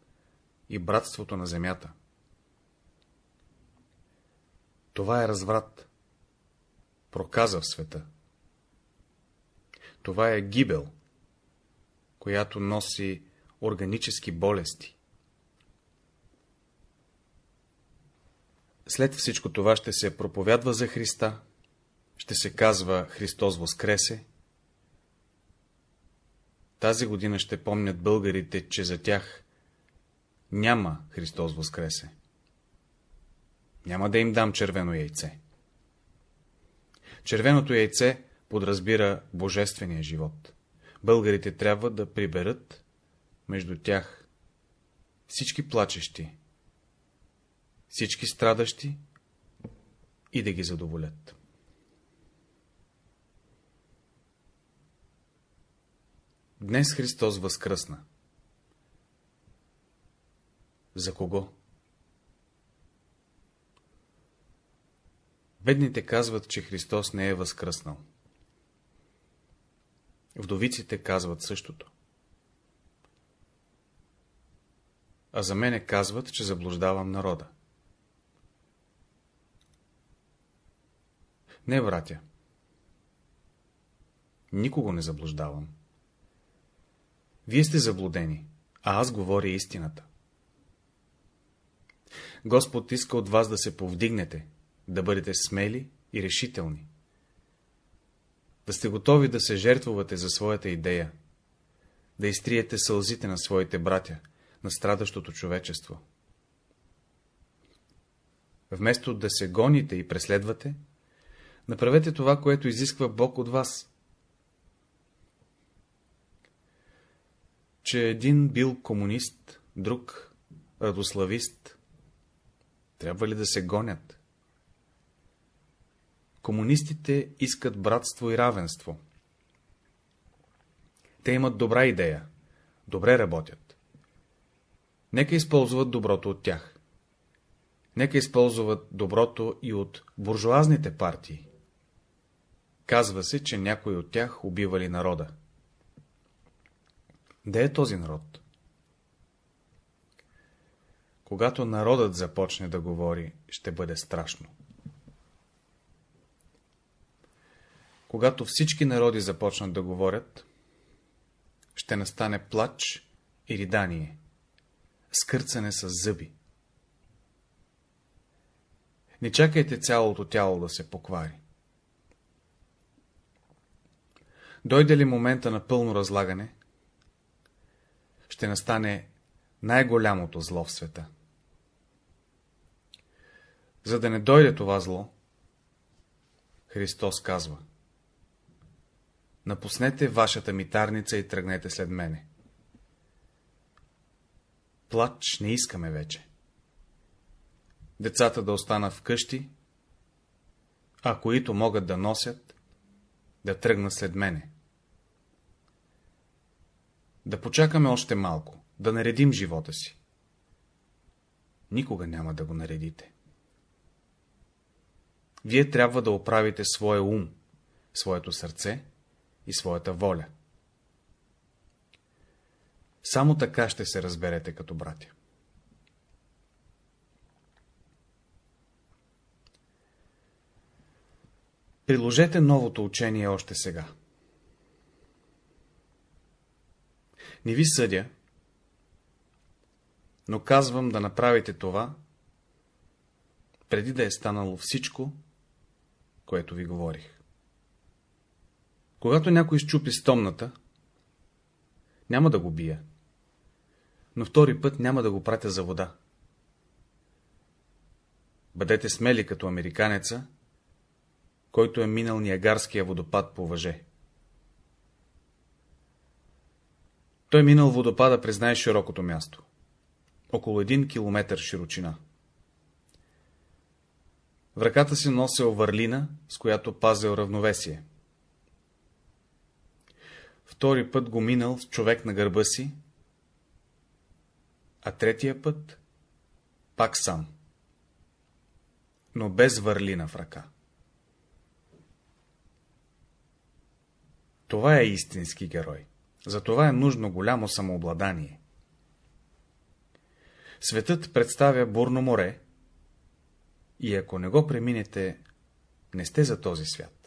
и братството на земята. Това е разврат, проказа в света. Това е гибел, която носи органически болести. След всичко това ще се проповядва за Христа, ще се казва Христос Воскресе. Тази година ще помнят българите, че за тях няма Христос Воскресе. Няма да им дам червено яйце. Червеното яйце подразбира божествения живот. Българите трябва да приберат между тях всички плачещи, всички страдащи и да ги задоволят. Днес Христос възкръсна. За кого? Бедните казват, че Христос не е възкръснал. Вдовиците казват същото. А за мене казват, че заблуждавам народа. Не, братя. Никого не заблуждавам. Вие сте заблудени, а аз говоря истината. Господ иска от вас да се повдигнете, да бъдете смели и решителни. Да сте готови да се жертвувате за своята идея, да изтриете сълзите на своите братя, на страдащото човечество. Вместо да се гоните и преследвате, направете това, което изисква Бог от вас. Че един бил комунист, друг радославист, трябва ли да се гонят? Комунистите искат братство и равенство. Те имат добра идея, добре работят. Нека използват доброто от тях. Нека използват доброто и от буржуазните партии. Казва се, че някои от тях убивали народа. Де е този народ? Когато народът започне да говори, ще бъде страшно. Когато всички народи започнат да говорят, ще настане плач и ридание, скърцане с зъби. Не чакайте цялото тяло да се поквари. Дойде ли момента на пълно разлагане, ще настане най-голямото зло в света. За да не дойде това зло, Христос казва Напуснете вашата митарница и тръгнете след мене. Плач не искаме вече. Децата да останат вкъщи, а които могат да носят, да тръгнат след мене. Да почакаме още малко, да наредим живота си. Никога няма да го наредите. Вие трябва да оправите своя ум, своето сърце и своята воля. Само така ще се разберете като братя. Приложете новото учение още сега. Не ви съдя, но казвам да направите това, преди да е станало всичко, което ви говорих. Когато някой изчупи стомната, няма да го бия, но втори път няма да го пратя за вода. Бъдете смели като американеца, който е минал Ниагарския водопад по въже. Той минал водопада през най-широкото място, около един километър широчина. В ръката си носил върлина, с която пазил равновесие. Втори път го минал с човек на гърба си, а третия път пак сам, но без върлина в ръка. Това е истински герой. За това е нужно голямо самообладание. Светът представя бурно море и ако не го преминете, не сте за този свят.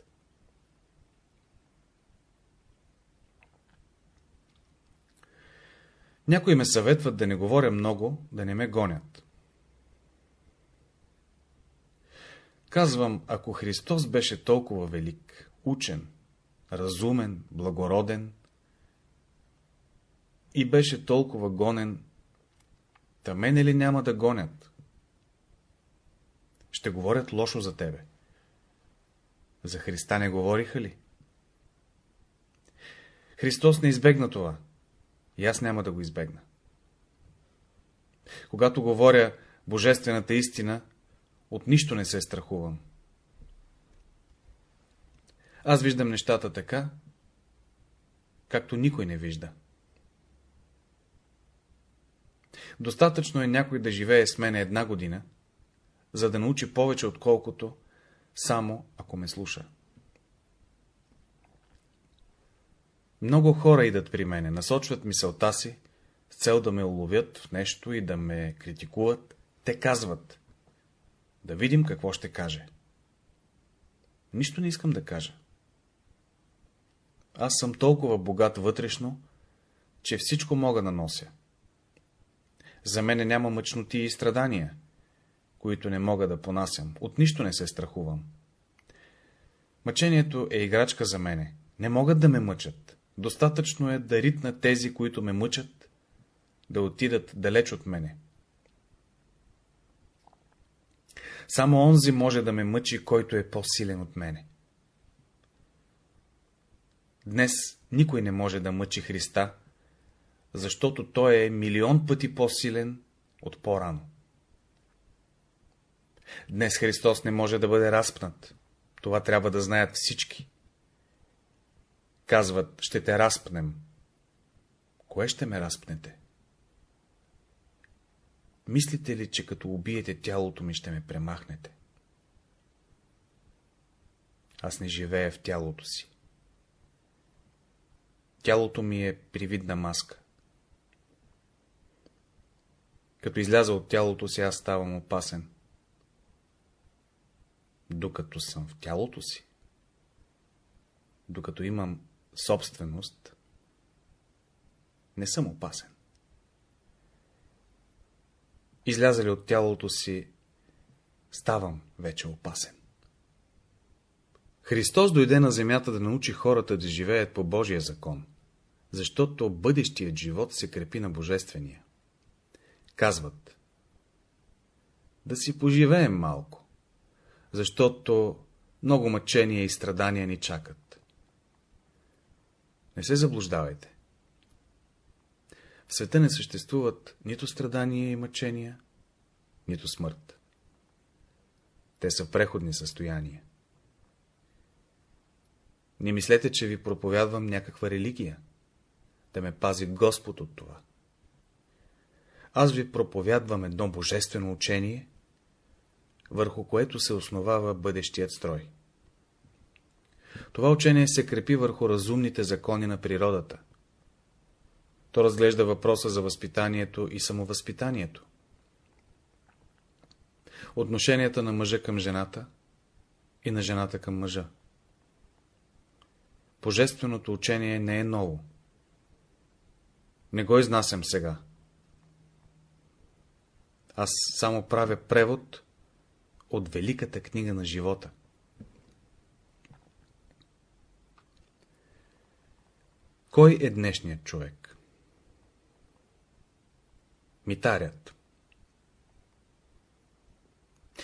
Някои ме съветват да не говоря много, да не ме гонят. Казвам, ако Христос беше толкова велик, учен, разумен, благороден и беше толкова гонен, та мене ли няма да гонят? Ще говорят лошо за тебе. За Христа не говориха ли? Христос не избегна това. И аз няма да го избегна. Когато говоря божествената истина, от нищо не се страхувам. Аз виждам нещата така, както никой не вижда. Достатъчно е някой да живее с мене една година, за да научи повече, отколкото само ако ме слуша. Много хора идат при мене, насочват мисълта си с цел да ме уловят в нещо и да ме критикуват, те казват. Да видим какво ще каже. Нищо не искам да кажа. Аз съм толкова богат вътрешно, че всичко мога да нося. За мене няма мъчноти и страдания, които не мога да понасям. От нищо не се страхувам. Мъчението е играчка за мене. Не могат да ме мъчат. Достатъчно е да ритна тези, които ме мъчат, да отидат далеч от мене. Само онзи може да ме мъчи, който е по-силен от мене. Днес никой не може да мъчи Христа, защото Той е милион пъти по-силен от по-рано. Днес Христос не може да бъде разпнат. Това трябва да знаят всички. Казват, ще те разпнем. Кое ще ме разпнете? Мислите ли, че като убиете тялото ми, ще ме премахнете? Аз не живея в тялото си. Тялото ми е привидна маска. Като изляза от тялото си, аз ставам опасен. Докато съм в тялото си, докато имам собственост, не съм опасен. Излязали от тялото си, ставам вече опасен. Христос дойде на земята да научи хората да живеят по Божия закон, защото бъдещият живот се крепи на Божествения. Казват, да си поживеем малко, защото много мъчения и страдания ни чакат. Не се заблуждавайте. В света не съществуват нито страдания и мъчения, нито смърт. Те са преходни състояния. Не мислете, че ви проповядвам някаква религия, да ме пази Господ от това. Аз ви проповядвам едно божествено учение, върху което се основава бъдещият строй. Това учение се крепи върху разумните закони на природата. То разглежда въпроса за възпитанието и самовъзпитанието. Отношенията на мъжа към жената и на жената към мъжа. Божественото учение не е ново. Не го изнасям сега. Аз само правя превод от великата книга на живота. Кой е днешният човек? Митарят.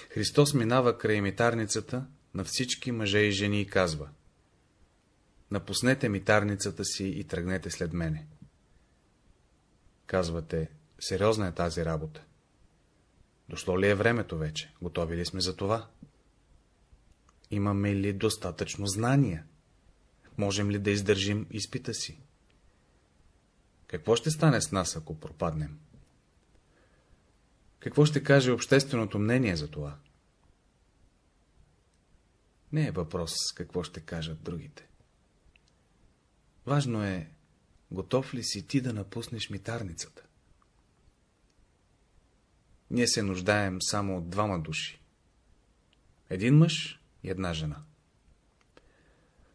Христос минава край митарницата на всички мъже и жени и казва Напуснете митарницата си и тръгнете след мене. Казвате, сериозна е тази работа. Дошло ли е времето вече? Готови ли сме за това? Имаме ли достатъчно знания? Можем ли да издържим изпита си? Какво ще стане с нас, ако пропаднем? Какво ще каже общественото мнение за това? Не е въпрос какво ще кажат другите. Важно е, готов ли си ти да напуснеш митарницата? Ние се нуждаем само от двама души. Един мъж и една жена.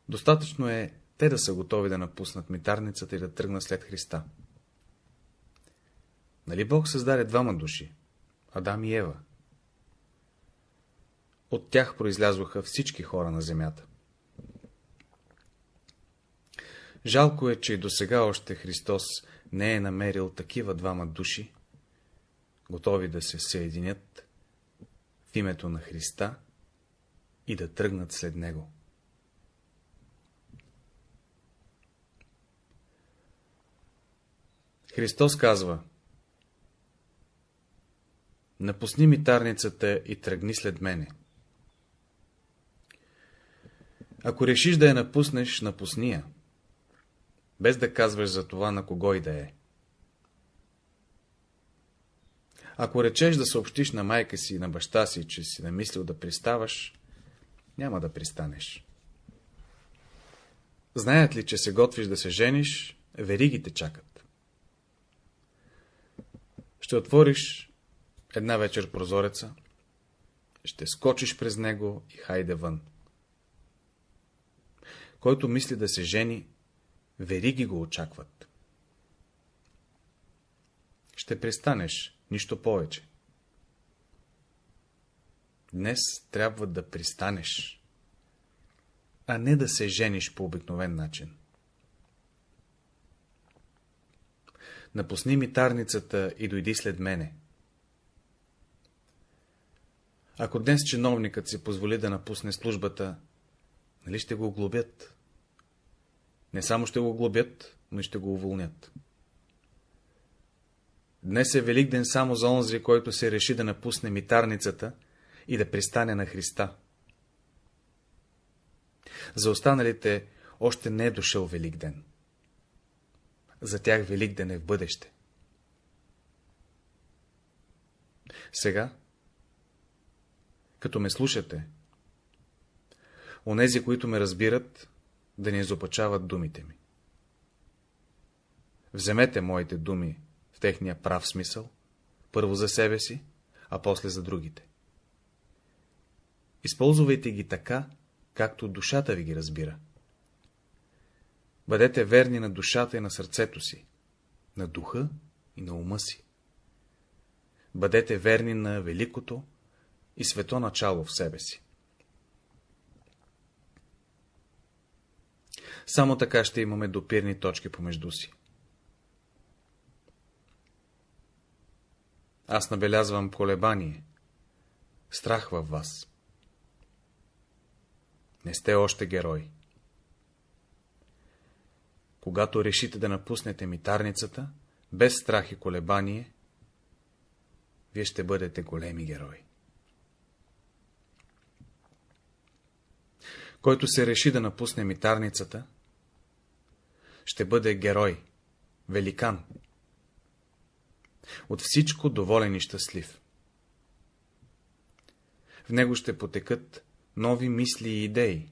Достатъчно е те да са готови да напуснат митарницата и да тръгнат след Христа. Нали Бог създаде двама души? Адам и Ева. От тях произлязоха всички хора на земята. Жалко е, че и до сега още Христос не е намерил такива двама души, готови да се съединят в името на Христа и да тръгнат след Него. Христос казва Напусни митарницата и тръгни след мене. Ако решиш да я напуснеш, напусни я, без да казваш за това на кого и да е. Ако речеш да съобщиш на майка си и на баща си, че си намислил да приставаш, няма да пристанеш. Знаят ли, че се готвиш да се жениш, веригите чакат. Ще отвориш една вечер прозореца, ще скочиш през него и хайде вън. Който мисли да се жени, вериги го очакват. Ще пристанеш, нищо повече. Днес трябва да пристанеш, а не да се жениш по обикновен начин. Напусни митарницата и дойди след мене. Ако днес чиновникът си позволи да напусне службата, нали ще го глобят? Не само ще го глобят, но и ще го уволнят. Днес е велик ден само за онзи, който се реши да напусне митарницата и да пристане на Христа. За останалите още не е дошъл велик ден. За тях велик ден е в бъдеще. Сега, като ме слушате, онези, които ме разбират, да не изопачават думите ми. Вземете моите думи техния прав смисъл, първо за себе си, а после за другите. Използвайте ги така, както душата ви ги разбира. Бъдете верни на душата и на сърцето си, на духа и на ума си. Бъдете верни на великото и свето начало в себе си. Само така ще имаме допирни точки помежду си. Аз набелязвам колебание, страх във вас. Не сте още герой. Когато решите да напуснете митарницата, без страх и колебание, вие ще бъдете големи герои. Който се реши да напусне митарницата, ще бъде герой, великан. От всичко доволен и щастлив. В него ще потекат нови мисли и идеи.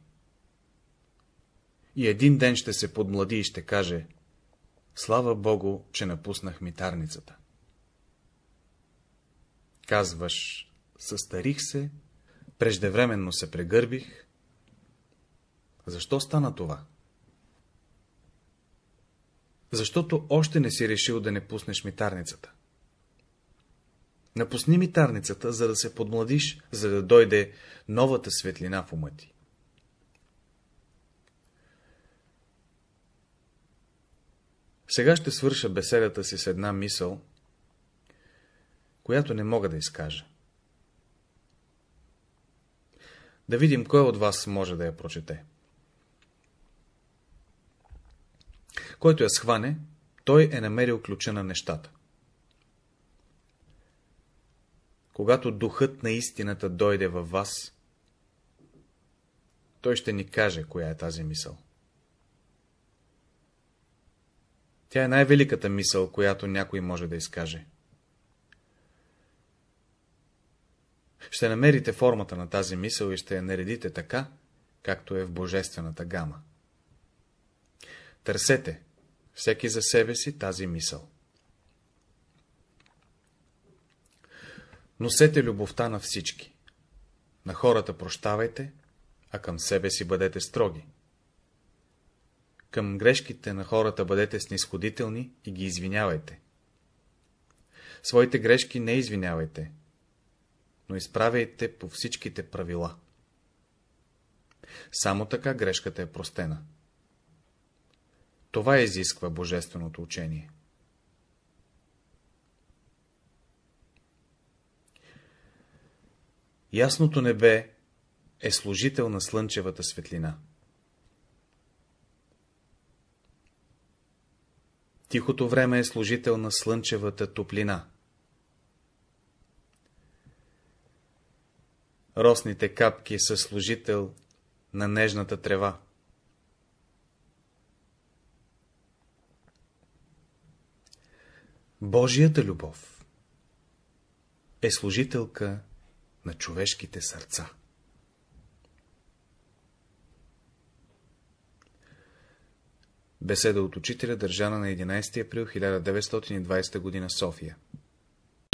И един ден ще се подмлади и ще каже Слава Богу, че напуснах митарницата. Казваш, състарих се, преждевременно се прегърбих. Защо стана това? Защото още не си решил да не пуснеш митарницата. Напусни митарницата, за да се подмладиш, за да дойде новата светлина в ума ти. Сега ще свърша беседата си с една мисъл, която не мога да изкажа. Да видим, кой от вас може да я прочете. Който я схване, той е намерил ключа на нещата. Когато духът на истината дойде във вас, той ще ни каже, коя е тази мисъл. Тя е най-великата мисъл, която някой може да изкаже. Ще намерите формата на тази мисъл и ще я наредите така, както е в божествената гама. Търсете, всеки за себе си, тази мисъл. Носете любовта на всички. На хората прощавайте, а към себе си бъдете строги. Към грешките на хората бъдете снисходителни и ги извинявайте. Своите грешки не извинявайте, но изправяйте по всичките правила. Само така грешката е простена. Това изисква божественото учение. Ясното небе е служител на слънчевата светлина. Тихото време е служител на слънчевата топлина. Росните капки са служител на нежната трева. Божията любов е служителка на човешките сърца. Беседа от учителя, държана на 11 април 1920 г. София